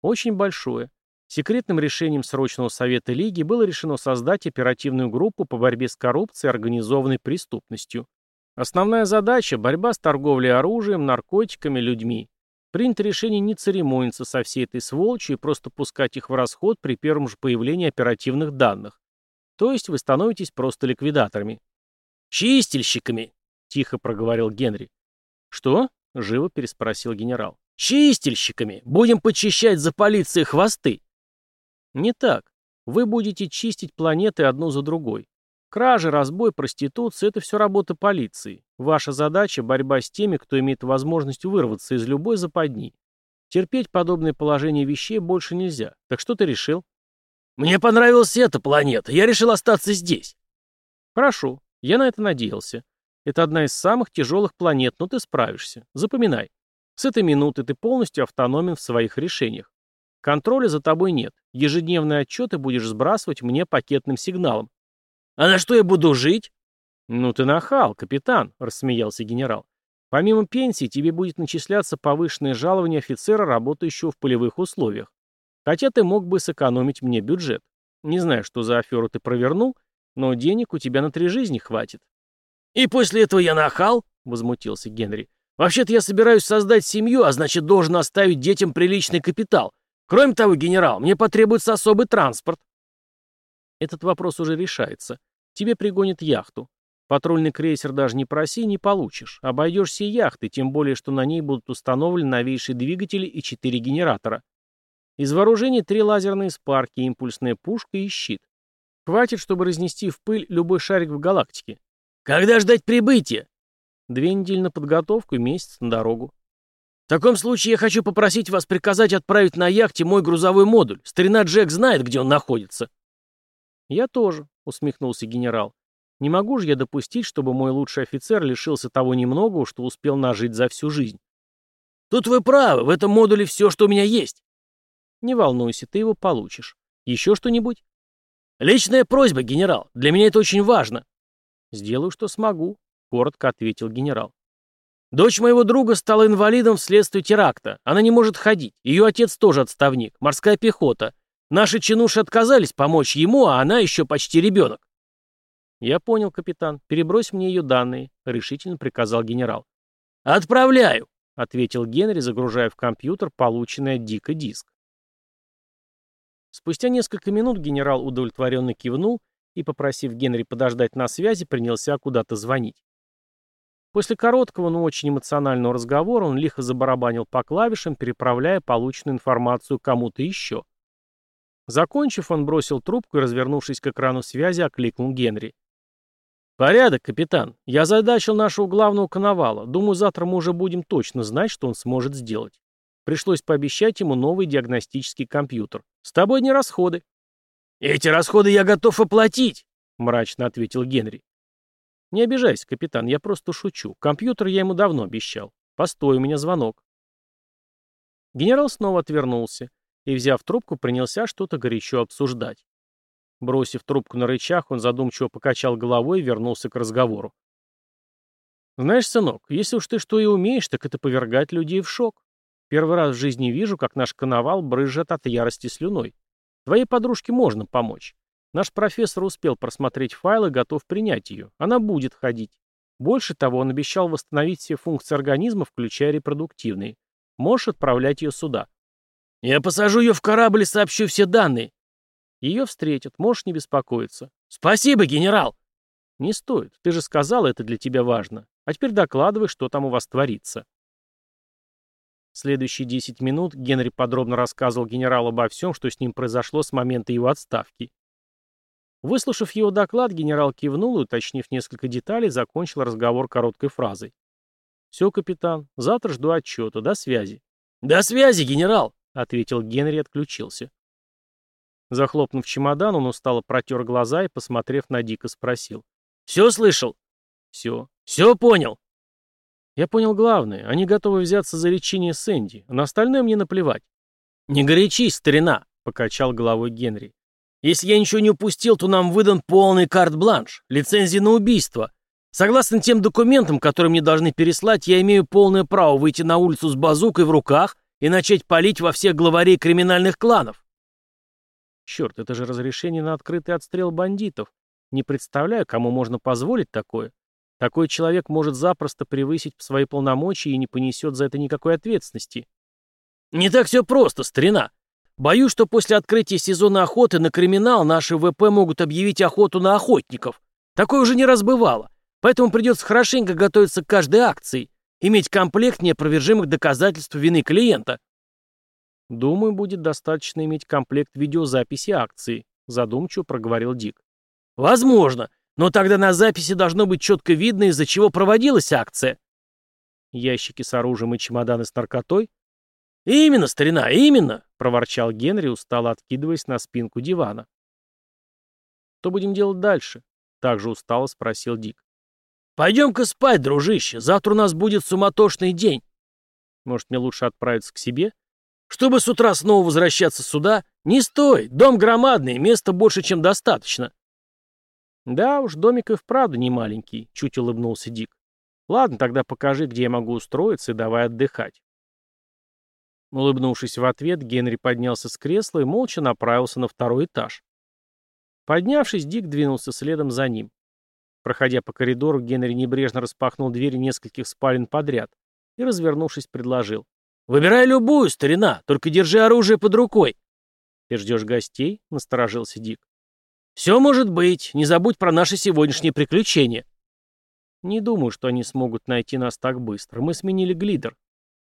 «Очень большое. Секретным решением срочного совета Лиги было решено создать оперативную группу по борьбе с коррупцией и организованной преступностью. Основная задача – борьба с торговлей оружием, наркотиками, людьми. Принято решение не церемониться со всей этой сволочью и просто пускать их в расход при первом же появлении оперативных данных. То есть вы становитесь просто ликвидаторами. «Чистильщиками!» – тихо проговорил Генри. «Что?» – живо переспросил генерал. «Чистильщиками! Будем почищать за полицией хвосты!» «Не так. Вы будете чистить планеты одну за другой. Кражи, разбой, проституция – это все работа полиции. Ваша задача – борьба с теми, кто имеет возможность вырваться из любой западни. Терпеть подобное положение вещей больше нельзя. Так что ты решил? «Мне понравилась эта планета, я решил остаться здесь». «Хорошо, я на это надеялся. Это одна из самых тяжелых планет, но ты справишься. Запоминай. С этой минуты ты полностью автономен в своих решениях. Контроля за тобой нет. Ежедневные отчеты будешь сбрасывать мне пакетным сигналом. А на что я буду жить? Ну ты нахал, капитан, рассмеялся генерал. Помимо пенсии тебе будет начисляться повышенное жалование офицера, работающего в полевых условиях. Хотя ты мог бы сэкономить мне бюджет. Не знаю, что за аферу ты провернул, но денег у тебя на три жизни хватит. «И после этого я нахал?» — возмутился Генри. «Вообще-то я собираюсь создать семью, а значит, должен оставить детям приличный капитал. Кроме того, генерал, мне потребуется особый транспорт». Этот вопрос уже решается. Тебе пригонят яхту. Патрульный крейсер даже не проси, не получишь. Обойдешься яхты, тем более, что на ней будут установлены новейшие двигатели и четыре генератора. Из вооружений три лазерные спарки, импульсная пушка и щит. Хватит, чтобы разнести в пыль любой шарик в галактике. Когда ждать прибытия? Две недели на подготовку и месяц на дорогу. В таком случае я хочу попросить вас приказать отправить на яхте мой грузовой модуль. Старина Джек знает, где он находится. Я тоже, усмехнулся генерал. Не могу же я допустить, чтобы мой лучший офицер лишился того немногого, что успел нажить за всю жизнь. Тут вы правы, в этом модуле все, что у меня есть. Не волнуйся, ты его получишь. Еще что-нибудь? Личная просьба, генерал. Для меня это очень важно. «Сделаю, что смогу», — коротко ответил генерал. «Дочь моего друга стала инвалидом вследствие теракта. Она не может ходить. Ее отец тоже отставник. Морская пехота. Наши чинуши отказались помочь ему, а она еще почти ребенок». «Я понял, капитан. Перебрось мне ее данные», — решительно приказал генерал. «Отправляю», — ответил Генри, загружая в компьютер полученный от Дика диск. Спустя несколько минут генерал удовлетворенно кивнул и, попросив Генри подождать на связи, принялся куда-то звонить. После короткого, но очень эмоционального разговора он лихо забарабанил по клавишам, переправляя полученную информацию кому-то еще. Закончив, он бросил трубку и, развернувшись к экрану связи, окликнул Генри. «Порядок, капитан. Я задачил нашего главного коновала. Думаю, завтра мы уже будем точно знать, что он сможет сделать. Пришлось пообещать ему новый диагностический компьютер. С тобой не расходы». «Эти расходы я готов оплатить», — мрачно ответил Генри. «Не обижайся, капитан, я просто шучу. Компьютер я ему давно обещал. Постой, у меня звонок». Генерал снова отвернулся и, взяв трубку, принялся что-то горячо обсуждать. Бросив трубку на рычаг, он задумчиво покачал головой и вернулся к разговору. «Знаешь, сынок, если уж ты что и умеешь, так это повергать людей в шок. Первый раз в жизни вижу, как наш коновал брызжет от ярости слюной. Твоей подружке можно помочь. Наш профессор успел просмотреть файл и готов принять ее. Она будет ходить. Больше того, он обещал восстановить все функции организма, включая репродуктивные. Можешь отправлять ее сюда. Я посажу ее в корабль и сообщу все данные. Ее встретят, можешь не беспокоиться. Спасибо, генерал. Не стоит, ты же сказал, это для тебя важно. А теперь докладывай, что там у вас творится. Следующие 10 минут Генри подробно рассказывал генералу обо всем, что с ним произошло с момента его отставки. Выслушав его доклад, генерал кивнул и, уточнив несколько деталей, закончил разговор короткой фразой. «Все, капитан, завтра жду отчета. До связи». «До связи, генерал!» — ответил Генри и отключился. Захлопнув чемодан, он устало протер глаза и, посмотрев на Дика, спросил. «Все слышал?» «Все». «Все понял?» Я понял главное. Они готовы взяться за лечение Сэнди. На остальное мне наплевать. «Не горячись, старина», — покачал головой Генри. «Если я ничего не упустил, то нам выдан полный карт-бланш, лицензия на убийство. Согласно тем документам, которые мне должны переслать, я имею полное право выйти на улицу с базукой в руках и начать палить во всех главарей криминальных кланов». «Черт, это же разрешение на открытый отстрел бандитов. Не представляю, кому можно позволить такое. Такой человек может запросто превысить свои полномочия и не понесет за это никакой ответственности. Не так все просто, старина. Боюсь, что после открытия сезона охоты на криминал наши ВП могут объявить охоту на охотников. Такое уже не раз бывало. Поэтому придется хорошенько готовиться к каждой акции, иметь комплект неопровержимых доказательств вины клиента. Думаю, будет достаточно иметь комплект видеозаписи акции, задумчиво проговорил Дик. Возможно. Но тогда на записи должно быть четко видно, из-за чего проводилась акция. Ящики с оружием и чемоданы с наркотой? «Именно, старина, именно!» — проворчал Генри, устало откидываясь на спинку дивана. «Что будем делать дальше?» — также устало спросил Дик. «Пойдем-ка спать, дружище, завтра у нас будет суматошный день». «Может, мне лучше отправиться к себе?» «Чтобы с утра снова возвращаться сюда? Не стой, дом громадный, места больше, чем достаточно». «Да уж, домик и вправду не маленький», — чуть улыбнулся Дик. «Ладно, тогда покажи, где я могу устроиться, и давай отдыхать». Улыбнувшись в ответ, Генри поднялся с кресла и молча направился на второй этаж. Поднявшись, Дик двинулся следом за ним. Проходя по коридору, Генри небрежно распахнул двери нескольких спален подряд и, развернувшись, предложил. «Выбирай любую, старина, только держи оружие под рукой». «Ты ждешь гостей?» — насторожился Дик. «Все может быть. Не забудь про наши сегодняшние приключения». «Не думаю, что они смогут найти нас так быстро. Мы сменили глидер».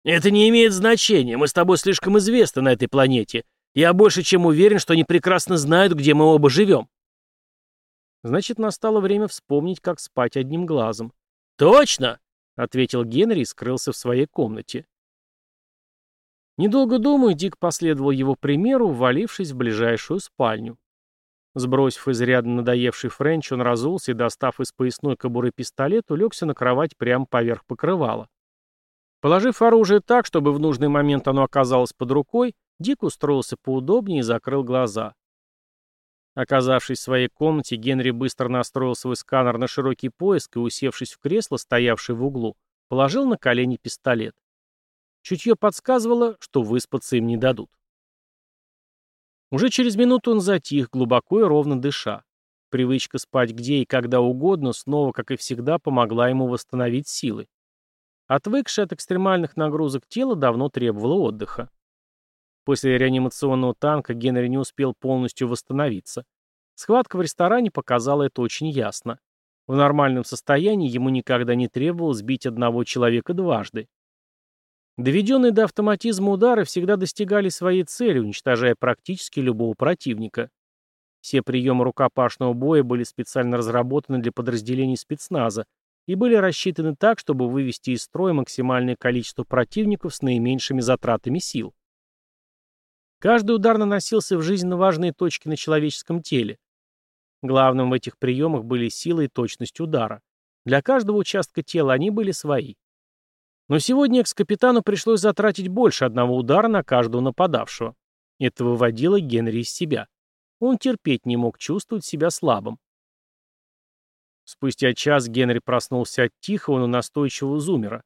«Это не имеет значения. Мы с тобой слишком известны на этой планете. Я больше чем уверен, что они прекрасно знают, где мы оба живем». «Значит, настало время вспомнить, как спать одним глазом». «Точно!» — ответил Генри и скрылся в своей комнате. Недолго думая, Дик последовал его примеру, ввалившись в ближайшую спальню. Сбросив изрядно надоевший френч, он разулся и, достав из поясной кобуры пистолет, улегся на кровать прямо поверх покрывала. Положив оружие так, чтобы в нужный момент оно оказалось под рукой, Дик устроился поудобнее и закрыл глаза. Оказавшись в своей комнате, Генри быстро настроил свой сканер на широкий поиск и, усевшись в кресло, стоявшее в углу, положил на колени пистолет. Чутье подсказывало, что выспаться им не дадут. Уже через минуту он затих, глубоко и ровно дыша. Привычка спать где и когда угодно снова, как и всегда, помогла ему восстановить силы. Отвыкшее от экстремальных нагрузок тело давно требовало отдыха. После реанимационного танка Генри не успел полностью восстановиться. Схватка в ресторане показала это очень ясно. В нормальном состоянии ему никогда не требовалось бить одного человека дважды. Доведенные до автоматизма удары всегда достигали своей цели, уничтожая практически любого противника. Все приемы рукопашного боя были специально разработаны для подразделений спецназа, и были рассчитаны так, чтобы вывести из строя максимальное количество противников с наименьшими затратами сил. Каждый удар наносился в жизненно важные точки на человеческом теле. Главным в этих приемах были сила и точность удара. Для каждого участка тела они были свои. Но сегодня экс-капитану пришлось затратить больше одного удара на каждого нападавшего. Это выводило Генри из себя. Он терпеть не мог чувствовать себя слабым. Спустя час Генри проснулся от тихого, но настойчивого зумера.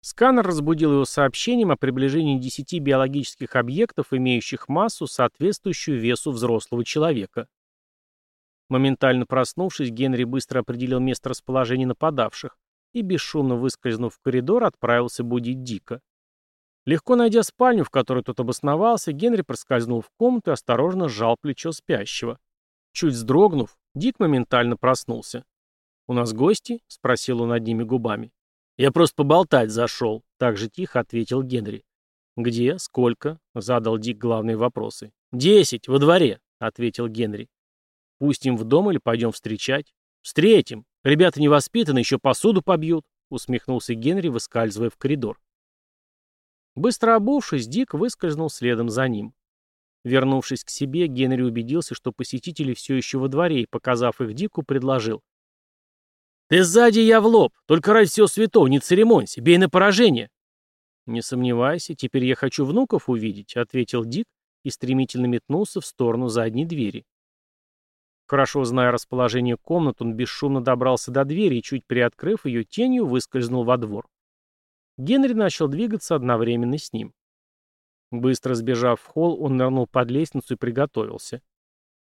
Сканер разбудил его сообщением о приближении 10 биологических объектов, имеющих массу, соответствующую весу взрослого человека. Моментально проснувшись, Генри быстро определил место расположения нападавших и, бесшумно выскользнув в коридор, отправился будить Дика. Легко найдя спальню, в которой тот обосновался, Генри проскользнул в комнату и осторожно сжал плечо спящего. Чуть вздрогнув, Дик моментально проснулся. «У нас гости?» — спросил он одними губами. «Я просто поболтать зашел», — так же тихо ответил Генри. «Где? Сколько?» — задал Дик главные вопросы. «Десять, во дворе», — ответил Генри. «Пустим в дом или пойдем встречать?» «Встретим. Ребята невоспитаны, еще посуду побьют», — усмехнулся Генри, выскальзывая в коридор. Быстро обувшись, Дик выскользнул следом за ним. Вернувшись к себе, Генри убедился, что посетители все еще во дворе, и, показав их Дику, предложил. «Ты сзади, я в лоб. Только ради всего святого, не церемонься. Бей на поражение». «Не сомневайся, теперь я хочу внуков увидеть», — ответил Дик и стремительно метнулся в сторону задней двери. Хорошо зная расположение комнат, он бесшумно добрался до двери и, чуть приоткрыв ее тенью, выскользнул во двор. Генри начал двигаться одновременно с ним. Быстро сбежав в холл, он нырнул под лестницу и приготовился.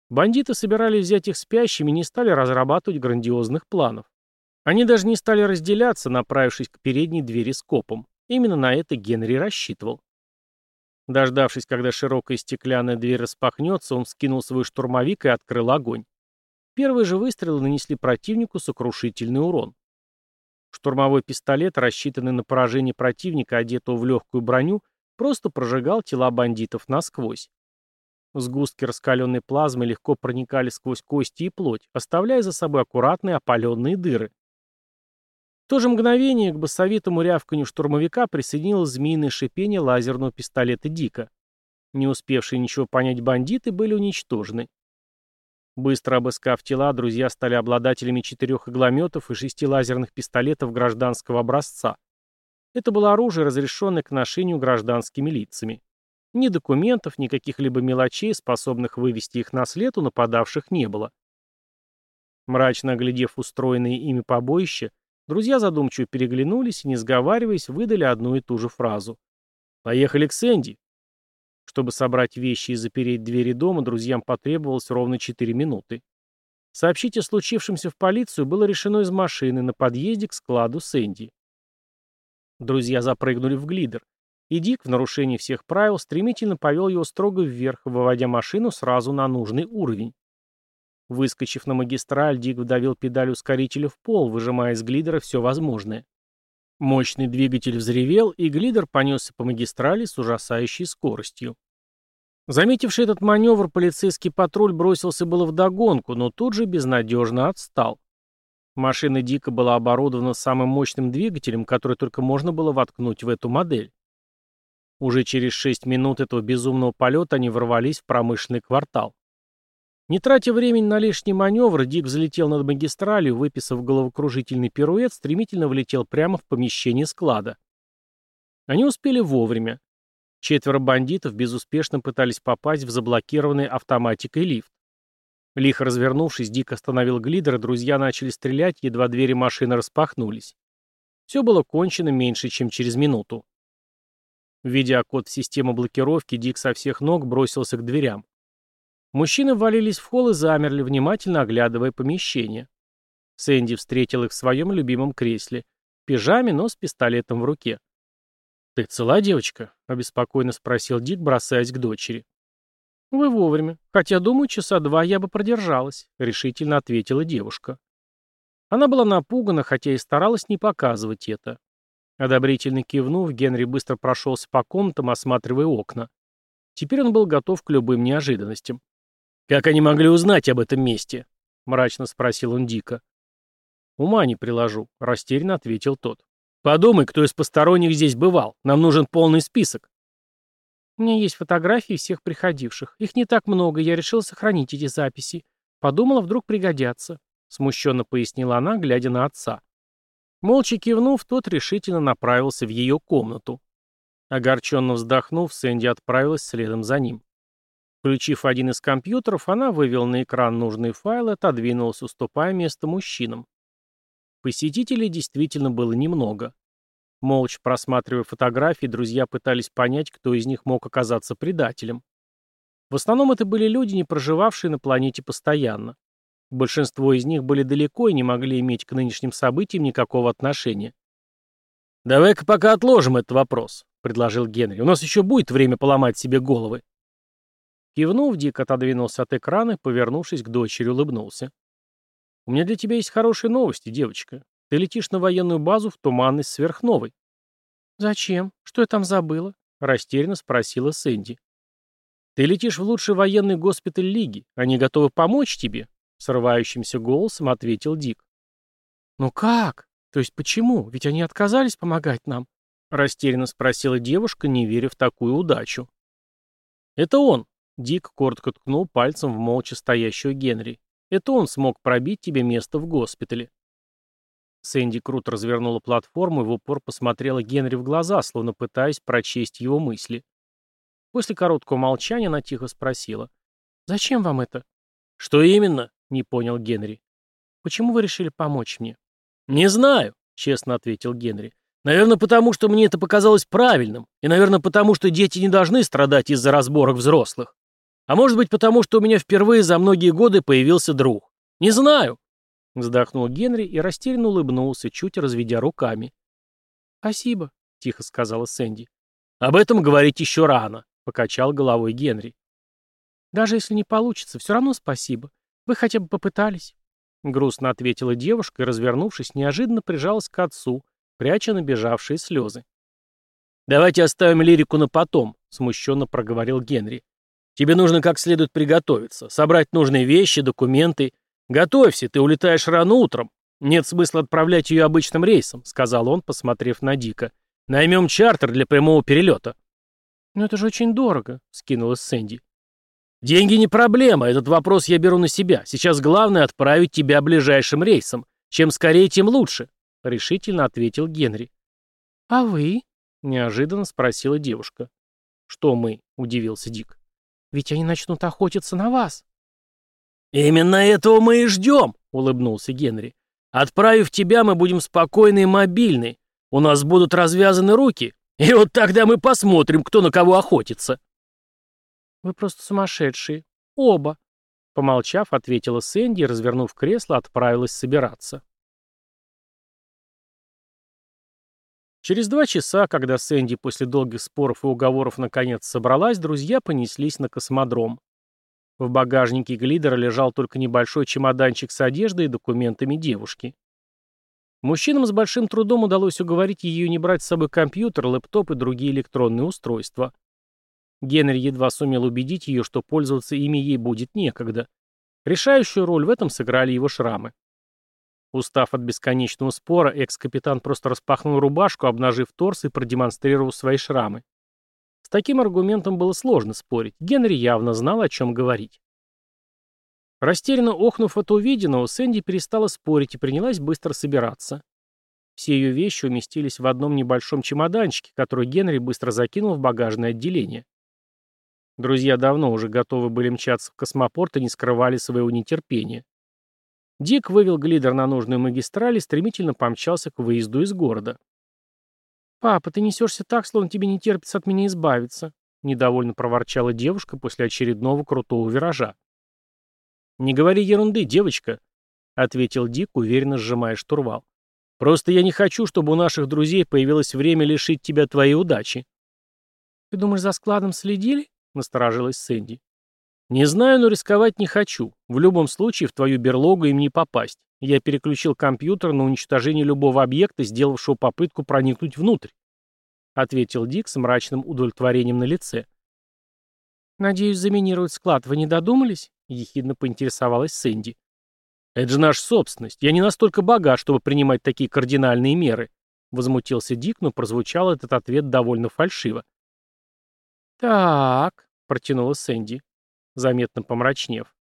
Бандиты собирались взять их спящими и не стали разрабатывать грандиозных планов. Они даже не стали разделяться, направившись к передней двери с копом. Именно на это Генри рассчитывал. Дождавшись, когда широкая стеклянная дверь распахнется, он скинул свой штурмовик и открыл огонь. Первые же выстрелы нанесли противнику сокрушительный урон. Штурмовой пистолет, рассчитанный на поражение противника, одетого в легкую броню, просто прожигал тела бандитов насквозь. Сгустки раскаленной плазмы легко проникали сквозь кости и плоть, оставляя за собой аккуратные опаленные дыры. В то же мгновение к басовитому рявканью штурмовика присоединилось змеиное шипение лазерного пистолета Дика. Не успевшие ничего понять бандиты были уничтожены. Быстро обыскав тела, друзья стали обладателями четырех иглометов и шести лазерных пистолетов гражданского образца. Это было оружие, разрешенное к ношению гражданскими лицами. Ни документов, ни каких-либо мелочей, способных вывести их на след, у нападавших не было. Мрачно оглядев устроенные ими побоище, друзья задумчиво переглянулись и, не сговариваясь, выдали одну и ту же фразу. «Поехали к Сэнди». Чтобы собрать вещи и запереть двери дома, друзьям потребовалось ровно 4 минуты. Сообщить о случившемся в полицию было решено из машины на подъезде к складу Сэнди. Друзья запрыгнули в глидер, и Дик, в нарушении всех правил, стремительно повел его строго вверх, выводя машину сразу на нужный уровень. Выскочив на магистраль, Дик вдавил педаль ускорителя в пол, выжимая из глидера все возможное. Мощный двигатель взревел, и глидер понесся по магистрали с ужасающей скоростью. Заметивший этот маневр, полицейский патруль бросился было вдогонку, но тут же безнадежно отстал. Машина Дика была оборудована самым мощным двигателем, который только можно было воткнуть в эту модель. Уже через шесть минут этого безумного полета они ворвались в промышленный квартал. Не тратя времени на лишний маневр, Дик взлетел над магистралью, выписав головокружительный пируэт, стремительно влетел прямо в помещение склада. Они успели вовремя. Четверо бандитов безуспешно пытались попасть в заблокированный автоматикой лифт. Лихо развернувшись, Дик остановил глидер, друзья начали стрелять, едва двери машины распахнулись. Все было кончено меньше, чем через минуту. Введя код в систему блокировки, Дик со всех ног бросился к дверям. Мужчины ввалились в холл и замерли, внимательно оглядывая помещение. Сэнди встретил их в своем любимом кресле, в пижаме, но с пистолетом в руке. «Ты цела, девочка?» — обеспокоенно спросил Дик, бросаясь к дочери. «Вы вовремя. Хотя, думаю, часа два я бы продержалась», — решительно ответила девушка. Она была напугана, хотя и старалась не показывать это. Одобрительно кивнув, Генри быстро прошелся по комнатам, осматривая окна. Теперь он был готов к любым неожиданностям. «Как они могли узнать об этом месте?» — мрачно спросил он дико. «Ума не приложу», — растерянно ответил тот. «Подумай, кто из посторонних здесь бывал. Нам нужен полный список». «У меня есть фотографии всех приходивших. Их не так много, я решила сохранить эти записи. Подумала, вдруг пригодятся», — смущенно пояснила она, глядя на отца. Молча кивнув, тот решительно направился в ее комнату. Огорченно вздохнув, Сэнди отправилась следом за ним. Включив один из компьютеров, она вывела на экран нужные файлы отодвинулась, уступая место мужчинам. Посетителей действительно было немного. Молча просматривая фотографии, друзья пытались понять, кто из них мог оказаться предателем. В основном это были люди, не проживавшие на планете постоянно. Большинство из них были далеко и не могли иметь к нынешним событиям никакого отношения. «Давай-ка пока отложим этот вопрос», — предложил Генри. «У нас еще будет время поломать себе головы». Кивнув, Дик отодвинулся от экрана, повернувшись к дочери, улыбнулся. «У меня для тебя есть хорошие новости, девочка. Ты летишь на военную базу в туманность сверхновой». «Зачем? Что я там забыла?» — растерянно спросила Сэнди. «Ты летишь в лучший военный госпиталь Лиги. Они готовы помочь тебе?» — срывающимся голосом ответил Дик. «Ну как? То есть почему? Ведь они отказались помогать нам?» — растерянно спросила девушка, не веря в такую удачу. «Это он», Дик коротко ткнул пальцем в молча стоящего Генри. «Это он смог пробить тебе место в госпитале». Сэнди круто развернула платформу и в упор посмотрела Генри в глаза, словно пытаясь прочесть его мысли. После короткого молчания она тихо спросила. «Зачем вам это?» «Что именно?» — не понял Генри. «Почему вы решили помочь мне?» «Не знаю», — честно ответил Генри. «Наверное, потому что мне это показалось правильным, и, наверное, потому что дети не должны страдать из-за разборок взрослых. А может быть потому, что у меня впервые за многие годы появился друг. Не знаю. Вздохнул Генри и растерянно улыбнулся, чуть разведя руками. «Спасибо», — тихо сказала Сэнди. «Об этом говорить еще рано», — покачал головой Генри. «Даже если не получится, все равно спасибо. Вы хотя бы попытались». Грустно ответила девушка и, развернувшись, неожиданно прижалась к отцу, пряча набежавшие слезы. «Давайте оставим лирику на потом», — смущенно проговорил Генри. Тебе нужно как следует приготовиться, собрать нужные вещи, документы. Готовься, ты улетаешь рано утром. «Нет смысла отправлять ее обычным рейсом», — сказал он, посмотрев на Дика. «Наймем чартер для прямого перелета». «Но это же очень дорого», — скинулась Сэнди. «Деньги не проблема, этот вопрос я беру на себя. Сейчас главное отправить тебя ближайшим рейсом. Чем скорее, тем лучше», — решительно ответил Генри. «А вы?» — неожиданно спросила девушка. «Что мы?» — удивился Дик. «Ведь они начнут охотиться на вас». «Именно этого мы и ждем», — улыбнулся Генри. «Отправив тебя, мы будем спокойны и мобильны. У нас будут развязаны руки, и вот тогда мы посмотрим, кто на кого охотится». «Вы просто сумасшедшие. Оба», — помолчав, ответила Сэнди и, развернув кресло, отправилась собираться. Через два часа, когда Сэнди после долгих споров и уговоров наконец собралась, друзья понеслись на космодром. В багажнике глидера лежал только небольшой чемоданчик с одеждой и документами девушки. Мужчинам с большим трудом удалось уговорить ее не брать с собой компьютер, лэптоп и другие электронные устройства. Генри едва сумел убедить ее, что пользоваться ими ей будет некогда. Решающую роль в этом сыграли его шрамы. Устав от бесконечного спора, экс-капитан просто распахнул рубашку, обнажив торс и продемонстрировал свои шрамы. С таким аргументом было сложно спорить. Генри явно знал, о чем говорить. Растерянно охнув от увиденного, Сэнди перестала спорить и принялась быстро собираться. Все ее вещи уместились в одном небольшом чемоданчике, который Генри быстро закинул в багажное отделение. Друзья давно уже готовы были мчаться в космопорт и не скрывали своего нетерпения. Дик вывел глидер на нужную магистраль и стремительно помчался к выезду из города. «Папа, ты несешься так, словно тебе не терпится от меня избавиться», — недовольно проворчала девушка после очередного крутого виража. «Не говори ерунды, девочка», — ответил Дик, уверенно сжимая штурвал. «Просто я не хочу, чтобы у наших друзей появилось время лишить тебя твоей удачи». «Ты думаешь, за складом следили?» — насторожилась Сэнди. «Не знаю, но рисковать не хочу. В любом случае, в твою берлогу им не попасть. Я переключил компьютер на уничтожение любого объекта, сделавшего попытку проникнуть внутрь», — ответил Дик с мрачным удовлетворением на лице. «Надеюсь, заминировать склад вы не додумались?» — ехидно поинтересовалась Сэнди. «Это же наша собственность. Я не настолько богат, чтобы принимать такие кардинальные меры», — возмутился Дик, но прозвучал этот ответ довольно фальшиво. «Так», — протянула Сэнди заметно помрачнев.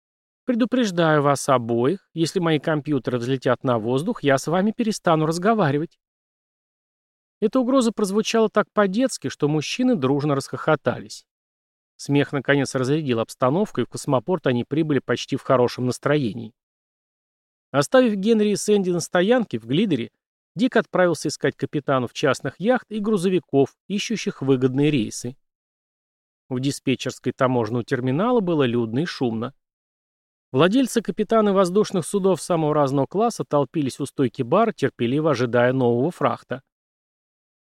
«Предупреждаю вас обоих, если мои компьютеры взлетят на воздух, я с вами перестану разговаривать». Эта угроза прозвучала так по-детски, что мужчины дружно расхохотались. Смех наконец разрядил обстановку, и в космопорт они прибыли почти в хорошем настроении. Оставив Генри и Сэнди на стоянке в Глидере, Дик отправился искать капитанов частных яхт и грузовиков, ищущих выгодные рейсы. В диспетчерской таможенного терминала было людно и шумно. Владельцы капитаны воздушных судов самого разного класса толпились у стойки бара, терпеливо ожидая нового фрахта.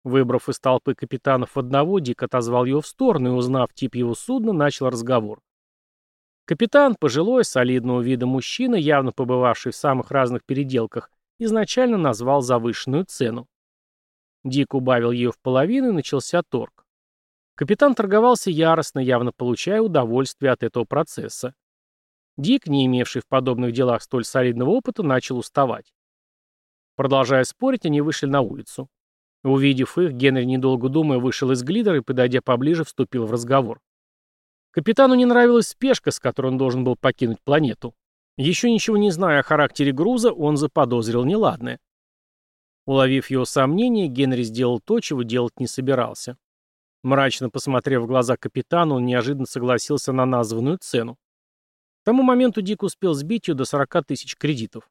Выбрав из толпы капитанов одного, Дик отозвал его в сторону и, узнав тип его судна, начал разговор. Капитан, пожилой, солидного вида мужчина, явно побывавший в самых разных переделках, изначально назвал завышенную цену. Дик убавил ее в половину и начался торг. Капитан торговался яростно, явно получая удовольствие от этого процесса. Дик, не имевший в подобных делах столь солидного опыта, начал уставать. Продолжая спорить, они вышли на улицу. Увидев их, Генри, недолго думая, вышел из глидера и, подойдя поближе, вступил в разговор. Капитану не нравилась спешка, с которой он должен был покинуть планету. Еще ничего не зная о характере груза, он заподозрил неладное. Уловив его сомнения, Генри сделал то, чего делать не собирался. Мрачно посмотрев в глаза капитану, он неожиданно согласился на названную цену. К тому моменту Дик успел сбить ее до 40 тысяч кредитов.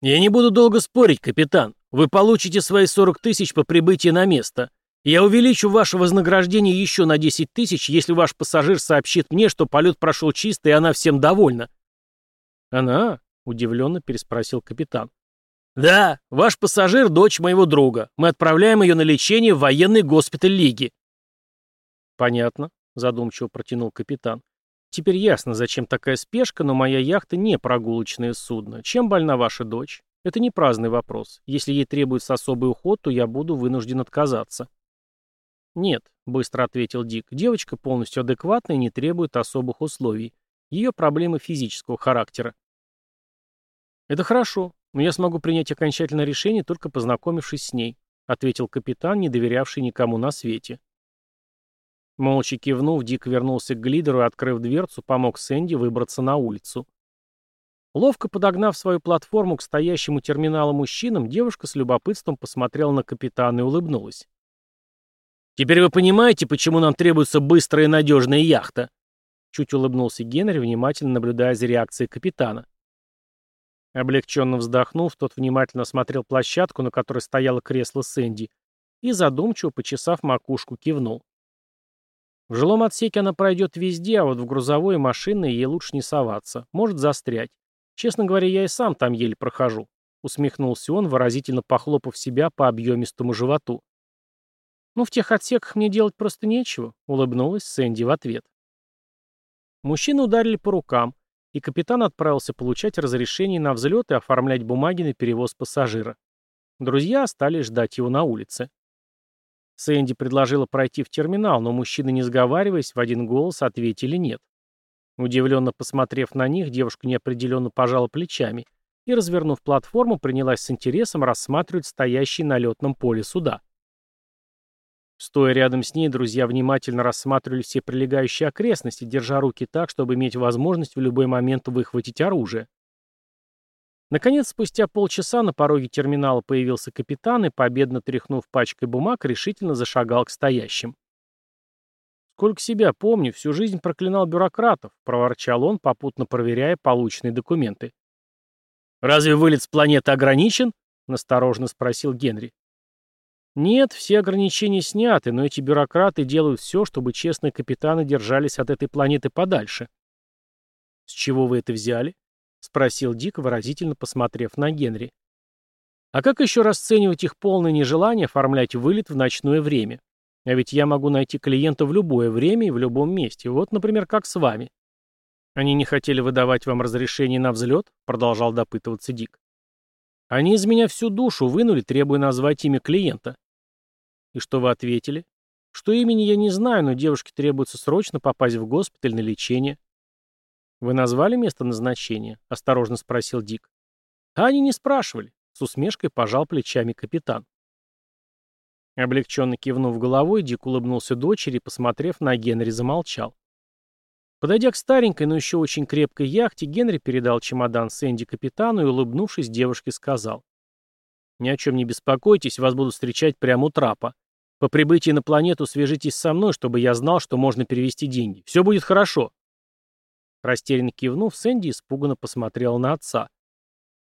«Я не буду долго спорить, капитан. Вы получите свои 40 тысяч по прибытии на место. Я увеличу ваше вознаграждение еще на 10 тысяч, если ваш пассажир сообщит мне, что полет прошел чисто и она всем довольна». «Она?» — удивленно переспросил капитан. «Да, ваш пассажир — дочь моего друга. Мы отправляем ее на лечение в военный госпиталь Лиги». «Понятно», — задумчиво протянул капитан. «Теперь ясно, зачем такая спешка, но моя яхта не прогулочное судно. Чем больна ваша дочь? Это не праздный вопрос. Если ей требуется особый уход, то я буду вынужден отказаться». «Нет», — быстро ответил Дик, — «девочка полностью адекватна и не требует особых условий. Ее проблемы физического характера». «Это хорошо. Но я смогу принять окончательное решение, только познакомившись с ней», ответил капитан, не доверявший никому на свете. Молча кивнув, Дик вернулся к глидеру и, открыв дверцу, помог Сэнди выбраться на улицу. Ловко подогнав свою платформу к стоящему терминалу мужчинам, девушка с любопытством посмотрела на капитана и улыбнулась. «Теперь вы понимаете, почему нам требуется быстрая и надежная яхта?» Чуть улыбнулся Генри, внимательно наблюдая за реакцией капитана. Облегченно вздохнув, тот внимательно осмотрел площадку, на которой стояло кресло Сэнди, и, задумчиво, почесав макушку, кивнул. В жилом отсеке она пройдет везде, а вот в грузовой и машинной ей лучше не соваться. Может застрять. Честно говоря, я и сам там еле прохожу. Усмехнулся он, выразительно похлопав себя по объемистому животу. «Ну, в тех отсеках мне делать просто нечего», — улыбнулась Сэнди в ответ. Мужчины ударили по рукам, и капитан отправился получать разрешение на взлет и оформлять бумаги на перевоз пассажира. Друзья остались ждать его на улице. Сэнди предложила пройти в терминал, но мужчины, не сговариваясь, в один голос ответили «нет». Удивленно посмотрев на них, девушка неопределенно пожала плечами и, развернув платформу, принялась с интересом рассматривать стоящий на летном поле суда. Стоя рядом с ней, друзья внимательно рассматривали все прилегающие окрестности, держа руки так, чтобы иметь возможность в любой момент выхватить оружие. Наконец, спустя полчаса на пороге терминала появился капитан и, победно тряхнув пачкой бумаг, решительно зашагал к стоящим. «Сколько себя помню, всю жизнь проклинал бюрократов», — проворчал он, попутно проверяя полученные документы. «Разве вылет с планеты ограничен?» — насторожно спросил Генри. Нет, все ограничения сняты, но эти бюрократы делают все, чтобы честные капитаны держались от этой планеты подальше. С чего вы это взяли? Спросил Дик, выразительно посмотрев на Генри. А как еще расценивать их полное нежелание оформлять вылет в ночное время? А ведь я могу найти клиента в любое время и в любом месте. Вот, например, как с вами. Они не хотели выдавать вам разрешение на взлет? Продолжал допытываться Дик. Они из меня всю душу вынули, требуя назвать имя клиента. И что вы ответили? Что имени я не знаю, но девушке требуется срочно попасть в госпиталь на лечение. Вы назвали место назначения? Осторожно спросил Дик. А они не спрашивали. С усмешкой пожал плечами капитан. Облегченно кивнув головой, Дик улыбнулся дочери посмотрев на Генри, замолчал. Подойдя к старенькой, но еще очень крепкой яхте, Генри передал чемодан Сэнди капитану и, улыбнувшись, девушке сказал. «Ни о чем не беспокойтесь, вас буду встречать прямо у трапа. По прибытии на планету свяжитесь со мной, чтобы я знал, что можно перевести деньги. Все будет хорошо». Растерянно кивнув, Сэнди испуганно посмотрела на отца.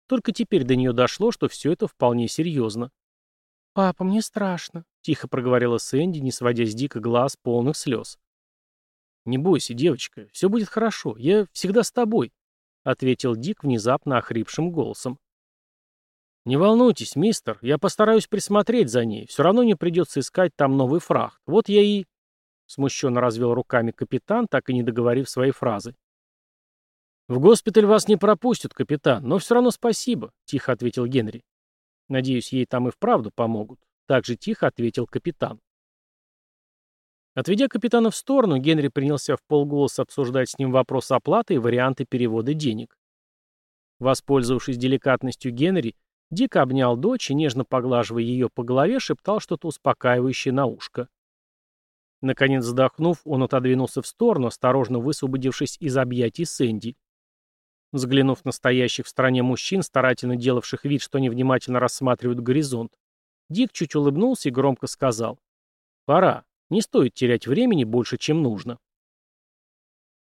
Только теперь до нее дошло, что все это вполне серьезно. «Папа, мне страшно», — тихо проговорила Сэнди, не сводя с Дика глаз полных слез. «Не бойся, девочка, все будет хорошо, я всегда с тобой», — ответил Дик внезапно охрипшим голосом. «Не волнуйтесь, мистер, я постараюсь присмотреть за ней, все равно не придется искать там новый фрахт. Вот я и...» Смущенно развел руками капитан, так и не договорив своей фразы. «В госпиталь вас не пропустят, капитан, но все равно спасибо», — тихо ответил Генри. «Надеюсь, ей там и вправду помогут», — так же тихо ответил капитан. Отведя капитана в сторону, Генри принялся в полголоса обсуждать с ним вопрос оплаты и варианты перевода денег. Воспользовавшись деликатностью Генри, Дик обнял дочь и, нежно поглаживая ее по голове, шептал что-то успокаивающее на ушко. Наконец вздохнув, он отодвинулся в сторону, осторожно высвободившись из объятий Сэнди. Взглянув на стоящих в стороне мужчин, старательно делавших вид, что они внимательно рассматривают горизонт, Дик чуть улыбнулся и громко сказал «Пора, не стоит терять времени больше, чем нужно.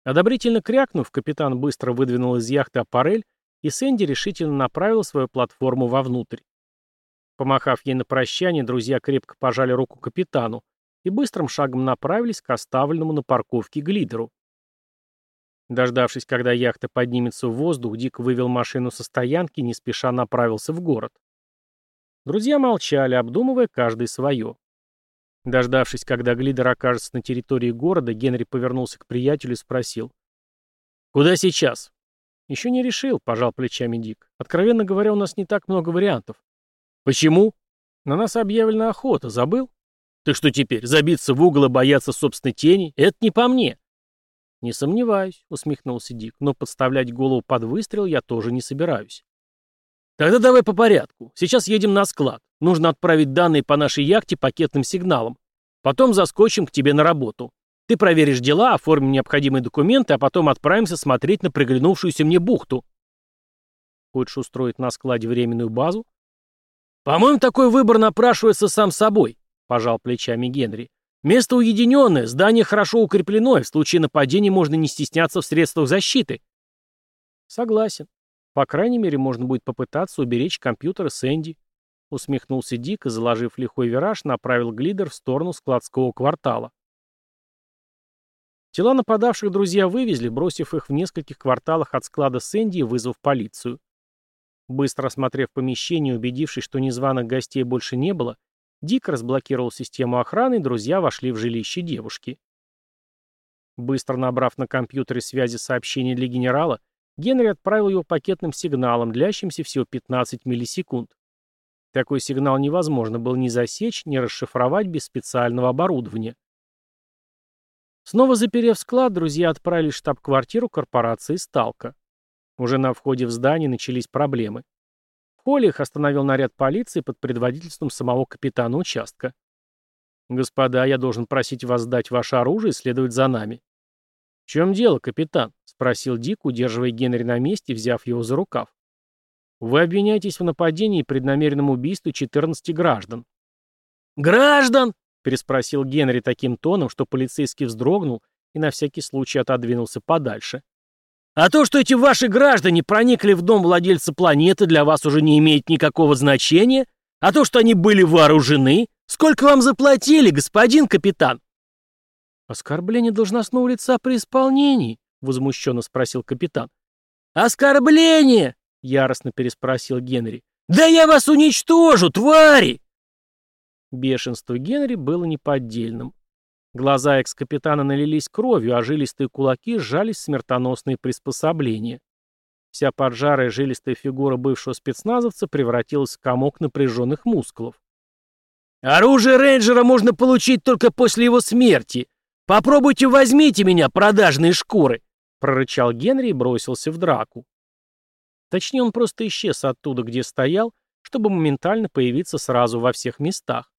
Одобрительно крякнув, капитан быстро выдвинул из яхты аппарель, и Сэнди решительно направил свою платформу вовнутрь. Помахав ей на прощание, друзья крепко пожали руку капитану и быстрым шагом направились к оставленному на парковке глидеру. Дождавшись, когда яхта поднимется в воздух, Дик вывел машину со стоянки и не спеша направился в город. Друзья молчали, обдумывая каждый свое. Дождавшись, когда глидер окажется на территории города, Генри повернулся к приятелю и спросил. «Куда сейчас?» «Еще не решил», — пожал плечами Дик. «Откровенно говоря, у нас не так много вариантов». «Почему?» «На нас объявлена охота, забыл?» «Ты что теперь, забиться в угол и бояться собственной тени? Это не по мне». «Не сомневаюсь», — усмехнулся Дик, «но подставлять голову под выстрел я тоже не собираюсь». Тогда давай по порядку. Сейчас едем на склад. Нужно отправить данные по нашей яхте пакетным сигналом. Потом заскочим к тебе на работу. Ты проверишь дела, оформим необходимые документы, а потом отправимся смотреть на приглянувшуюся мне бухту. Хочешь устроить на складе временную базу? По-моему, такой выбор напрашивается сам собой, пожал плечами Генри. Место уединенное, здание хорошо укреплено, и в случае нападения можно не стесняться в средствах защиты. Согласен. По крайней мере, можно будет попытаться уберечь компьютеры Сэнди. Усмехнулся Дик и, заложив лихой вираж, направил глидер в сторону складского квартала. Тела нападавших друзья вывезли, бросив их в нескольких кварталах от склада Сэнди и вызвав полицию. Быстро осмотрев помещение убедившись, что незваных гостей больше не было, Дик разблокировал систему охраны, и друзья вошли в жилище девушки. Быстро набрав на компьютере связи сообщение для генерала, Генри отправил его пакетным сигналом, длящимся всего 15 миллисекунд. Такой сигнал невозможно было ни засечь, ни расшифровать без специального оборудования. Снова заперев склад, друзья отправились в штаб-квартиру корпорации «Сталка». Уже на входе в здание начались проблемы. В холле их остановил наряд полиции под предводительством самого капитана участка. «Господа, я должен просить вас сдать ваше оружие и следовать за нами». «В чем дело, капитан?» — спросил Дик, удерживая Генри на месте, взяв его за рукав. «Вы обвиняетесь в нападении и преднамеренном убийстве 14 граждан». «Граждан!» — переспросил Генри таким тоном, что полицейский вздрогнул и на всякий случай отодвинулся подальше. «А то, что эти ваши граждане проникли в дом владельца планеты, для вас уже не имеет никакого значения? А то, что они были вооружены? Сколько вам заплатили, господин капитан?» «Оскорбление должностного лица при исполнении», — возмущенно спросил капитан. «Оскорбление!» — яростно переспросил Генри. «Да я вас уничтожу, твари!» Бешенство Генри было неподдельным. Глаза экс-капитана налились кровью, а жилистые кулаки сжались смертоносные приспособления. Вся поджарая жилистая фигура бывшего спецназовца превратилась в комок напряженных мускулов. «Оружие рейнджера можно получить только после его смерти. Попробуйте возьмите меня, продажные шкуры!» прорычал Генри и бросился в драку. Точнее, он просто исчез оттуда, где стоял, чтобы моментально появиться сразу во всех местах.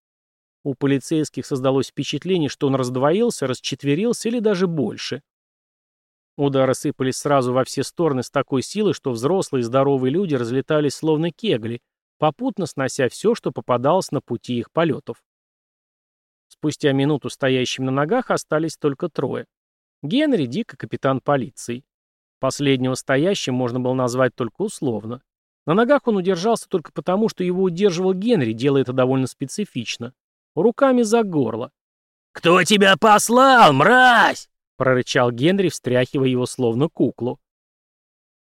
У полицейских создалось впечатление, что он раздвоился, расчетверился или даже больше. Удары сыпались сразу во все стороны с такой силой, что взрослые и здоровые люди разлетались словно кегли, попутно снося все, что попадалось на пути их полетов. Спустя минуту стоящим на ногах остались только трое. Генри, Дик и капитан полиции. Последнего стоящим можно было назвать только условно. На ногах он удержался только потому, что его удерживал Генри, делая это довольно специфично руками за горло. «Кто тебя послал, мразь?» — прорычал Генри, встряхивая его словно куклу.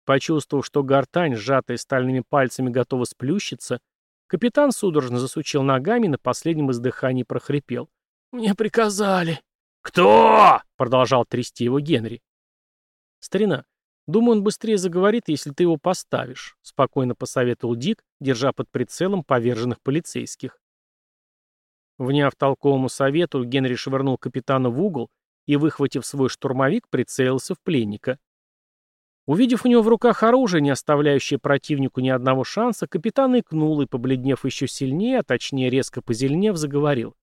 Почувствовав, что гортань, сжатая стальными пальцами, готова сплющиться, капитан судорожно засучил ногами и на последнем издыхании прохрипел. «Мне приказали». «Кто?» — продолжал трясти его Генри. «Старина, думаю, он быстрее заговорит, если ты его поставишь», — спокойно посоветовал Дик, держа под прицелом поверженных полицейских. Вняв толковому совету, Генри швырнул капитана в угол и, выхватив свой штурмовик, прицелился в пленника. Увидев у него в руках оружие, не оставляющее противнику ни одного шанса, капитан икнул и, побледнев еще сильнее, а точнее резко позеленев, заговорил.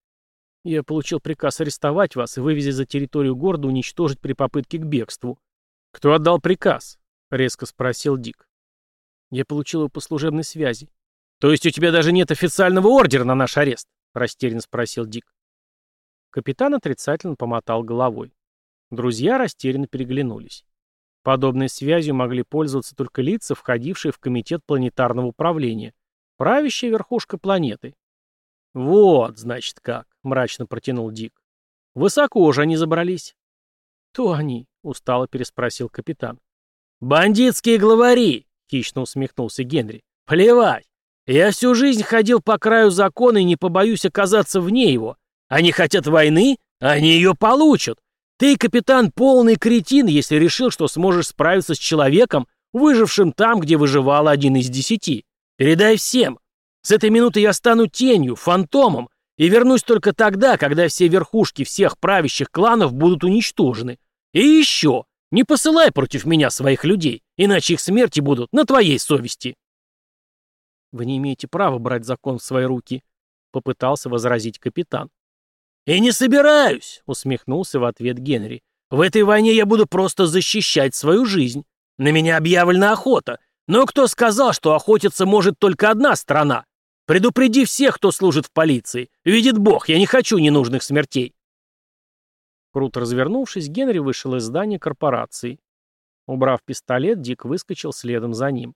«Я получил приказ арестовать вас и, вывезя за территорию города, уничтожить при попытке к бегству». «Кто отдал приказ?» — резко спросил Дик. «Я получил его по служебной связи». «То есть у тебя даже нет официального ордера на наш арест?» — растерянно спросил Дик. Капитан отрицательно помотал головой. Друзья растерянно переглянулись. Подобной связью могли пользоваться только лица, входившие в комитет планетарного управления, правящая верхушка планеты. «Вот, значит, как», — мрачно протянул Дик. «Высоко же они забрались». «Кто они?» — устало переспросил капитан. «Бандитские главари!» — хищно усмехнулся Генри. «Плевать! Я всю жизнь ходил по краю закона и не побоюсь оказаться вне его. Они хотят войны, они ее получат. Ты, капитан, полный кретин, если решил, что сможешь справиться с человеком, выжившим там, где выживал один из десяти. Передай всем. С этой минуты я стану тенью, фантомом, и вернусь только тогда, когда все верхушки всех правящих кланов будут уничтожены. И еще, не посылай против меня своих людей, иначе их смерти будут на твоей совести. «Вы не имеете права брать закон в свои руки», — попытался возразить капитан. «И не собираюсь», — усмехнулся в ответ Генри. «В этой войне я буду просто защищать свою жизнь. На меня объявлена охота. Но кто сказал, что охотиться может только одна страна? Предупреди всех, кто служит в полиции. Видит Бог, я не хочу ненужных смертей». Круто развернувшись, Генри вышел из здания корпорации. Убрав пистолет, Дик выскочил следом за ним.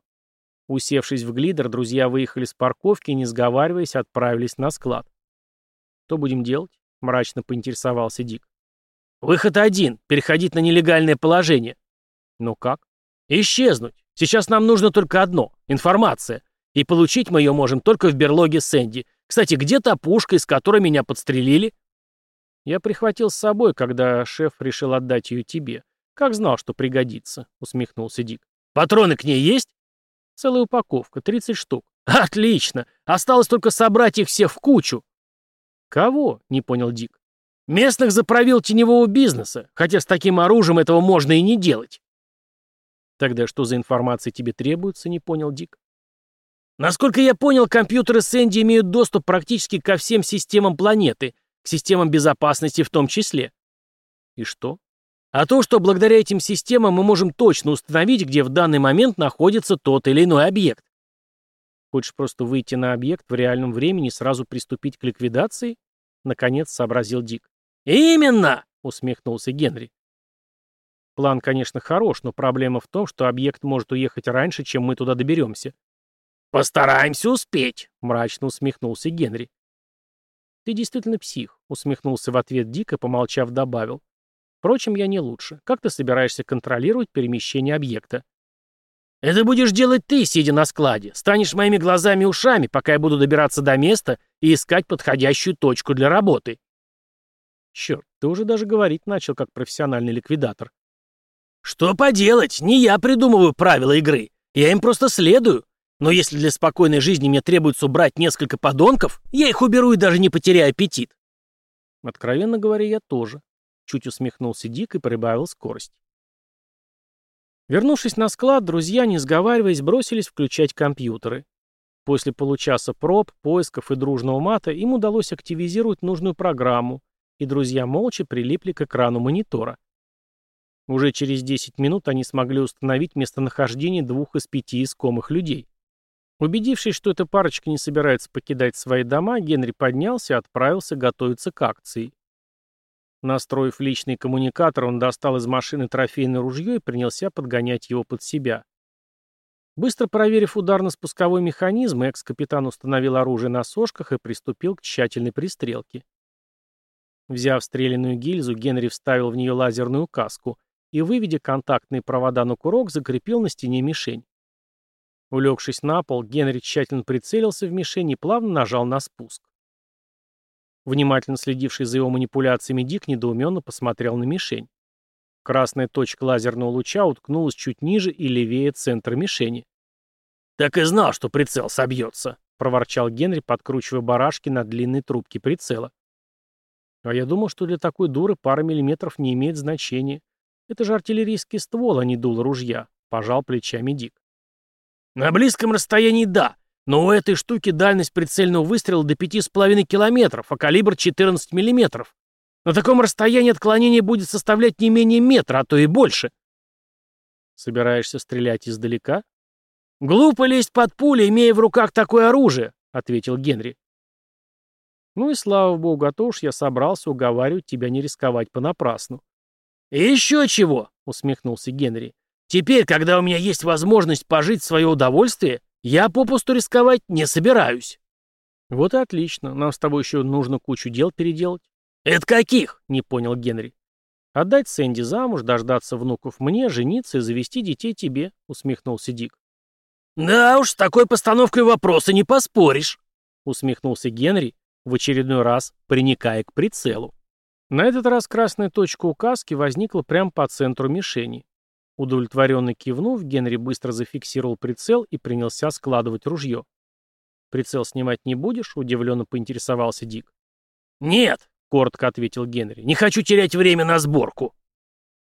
Усевшись в глидер, друзья выехали с парковки и, не сговариваясь, отправились на склад. «Что будем делать?» — мрачно поинтересовался Дик. «Выход один — переходить на нелегальное положение». «Ну как?» «Исчезнуть. Сейчас нам нужно только одно — информация. И получить мы ее можем только в берлоге Сэнди. Кстати, где та пушка, из которой меня подстрелили?» «Я прихватил с собой, когда шеф решил отдать ее тебе. Как знал, что пригодится», — усмехнулся Дик. «Патроны к ней есть?» «Целая упаковка, 30 штук». «Отлично! Осталось только собрать их все в кучу». «Кого?» — не понял Дик. «Местных заправил теневого бизнеса, хотя с таким оружием этого можно и не делать». «Тогда что за информация тебе требуется?» — не понял Дик. «Насколько я понял, компьютеры Сэнди имеют доступ практически ко всем системам планеты, к системам безопасности в том числе». «И что?» «А то, что благодаря этим системам мы можем точно установить, где в данный момент находится тот или иной объект». «Хочешь просто выйти на объект в реальном времени и сразу приступить к ликвидации?» Наконец сообразил Дик. «Именно!» — усмехнулся Генри. План, конечно, хорош, но проблема в том, что объект может уехать раньше, чем мы туда доберемся. «Постараемся успеть», — мрачно усмехнулся Генри. «Ты действительно псих», — усмехнулся в ответ Дик и, помолчав, добавил. «Впрочем, я не лучше. Как ты собираешься контролировать перемещение объекта?» «Это будешь делать ты, сидя на складе. Станешь моими глазами и ушами, пока я буду добираться до места и искать подходящую точку для работы». «Черт, ты уже даже говорить начал, как профессиональный ликвидатор», что поделать, не я придумываю правила игры. Я им просто следую. Но если для спокойной жизни мне требуется убрать несколько подонков, я их уберу и даже не потеряю аппетит. Откровенно говоря, я тоже. Чуть усмехнулся Дик и прибавил скорость. Вернувшись на склад, друзья, не сговариваясь, бросились включать компьютеры. После получаса проб, поисков и дружного мата им удалось активизировать нужную программу, и друзья молча прилипли к экрану монитора. Уже через 10 минут они смогли установить местонахождение двух из пяти искомых людей. Убедившись, что эта парочка не собирается покидать свои дома, Генри поднялся и отправился готовиться к акции. Настроив личный коммуникатор, он достал из машины трофейное ружье и принялся подгонять его под себя. Быстро проверив ударно-спусковой механизм, экс-капитан установил оружие на сошках и приступил к тщательной пристрелке. Взяв стрелянную гильзу, Генри вставил в нее лазерную каску и, выведя контактные провода на курок, закрепил на стене мишень. Улегшись на пол, Генри тщательно прицелился в мишень и плавно нажал на спуск. Внимательно следивший за его манипуляциями Дик недоуменно посмотрел на мишень. Красная точка лазерного луча уткнулась чуть ниже и левее центра мишени. «Так и знал, что прицел собьется», — проворчал Генри, подкручивая барашки на длинной трубке прицела. «А я думал, что для такой дуры пара миллиметров не имеет значения. Это же артиллерийский ствол, а не дуло ружья», — пожал плечами Дик. «На близком расстоянии — да, но у этой штуки дальность прицельного выстрела до 5,5 километров, а калибр 14 миллиметров. На таком расстоянии отклонение будет составлять не менее метра, а то и больше». «Собираешься стрелять издалека?» «Глупо лезть под пули, имея в руках такое оружие», — ответил Генри. «Ну и слава богу, а то уж я собрался уговаривать тебя не рисковать понапрасну. «И еще чего?» — усмехнулся Генри. «Теперь, когда у меня есть возможность пожить в свое удовольствие, я попусту рисковать не собираюсь». «Вот и отлично. Нам с тобой еще нужно кучу дел переделать». «Это каких?» — не понял Генри. «Отдать Сэнди замуж, дождаться внуков мне, жениться и завести детей тебе», — усмехнулся Дик. «Да уж, с такой постановкой вопроса не поспоришь», — усмехнулся Генри, в очередной раз приникая к прицелу. На этот раз красная точка указки возникла прямо по центру мишени. Удовлетворенно кивнув, Генри быстро зафиксировал прицел и принялся складывать ружье. «Прицел снимать не будешь?» — удивленно поинтересовался Дик. «Нет», — коротко ответил Генри, — «не хочу терять время на сборку».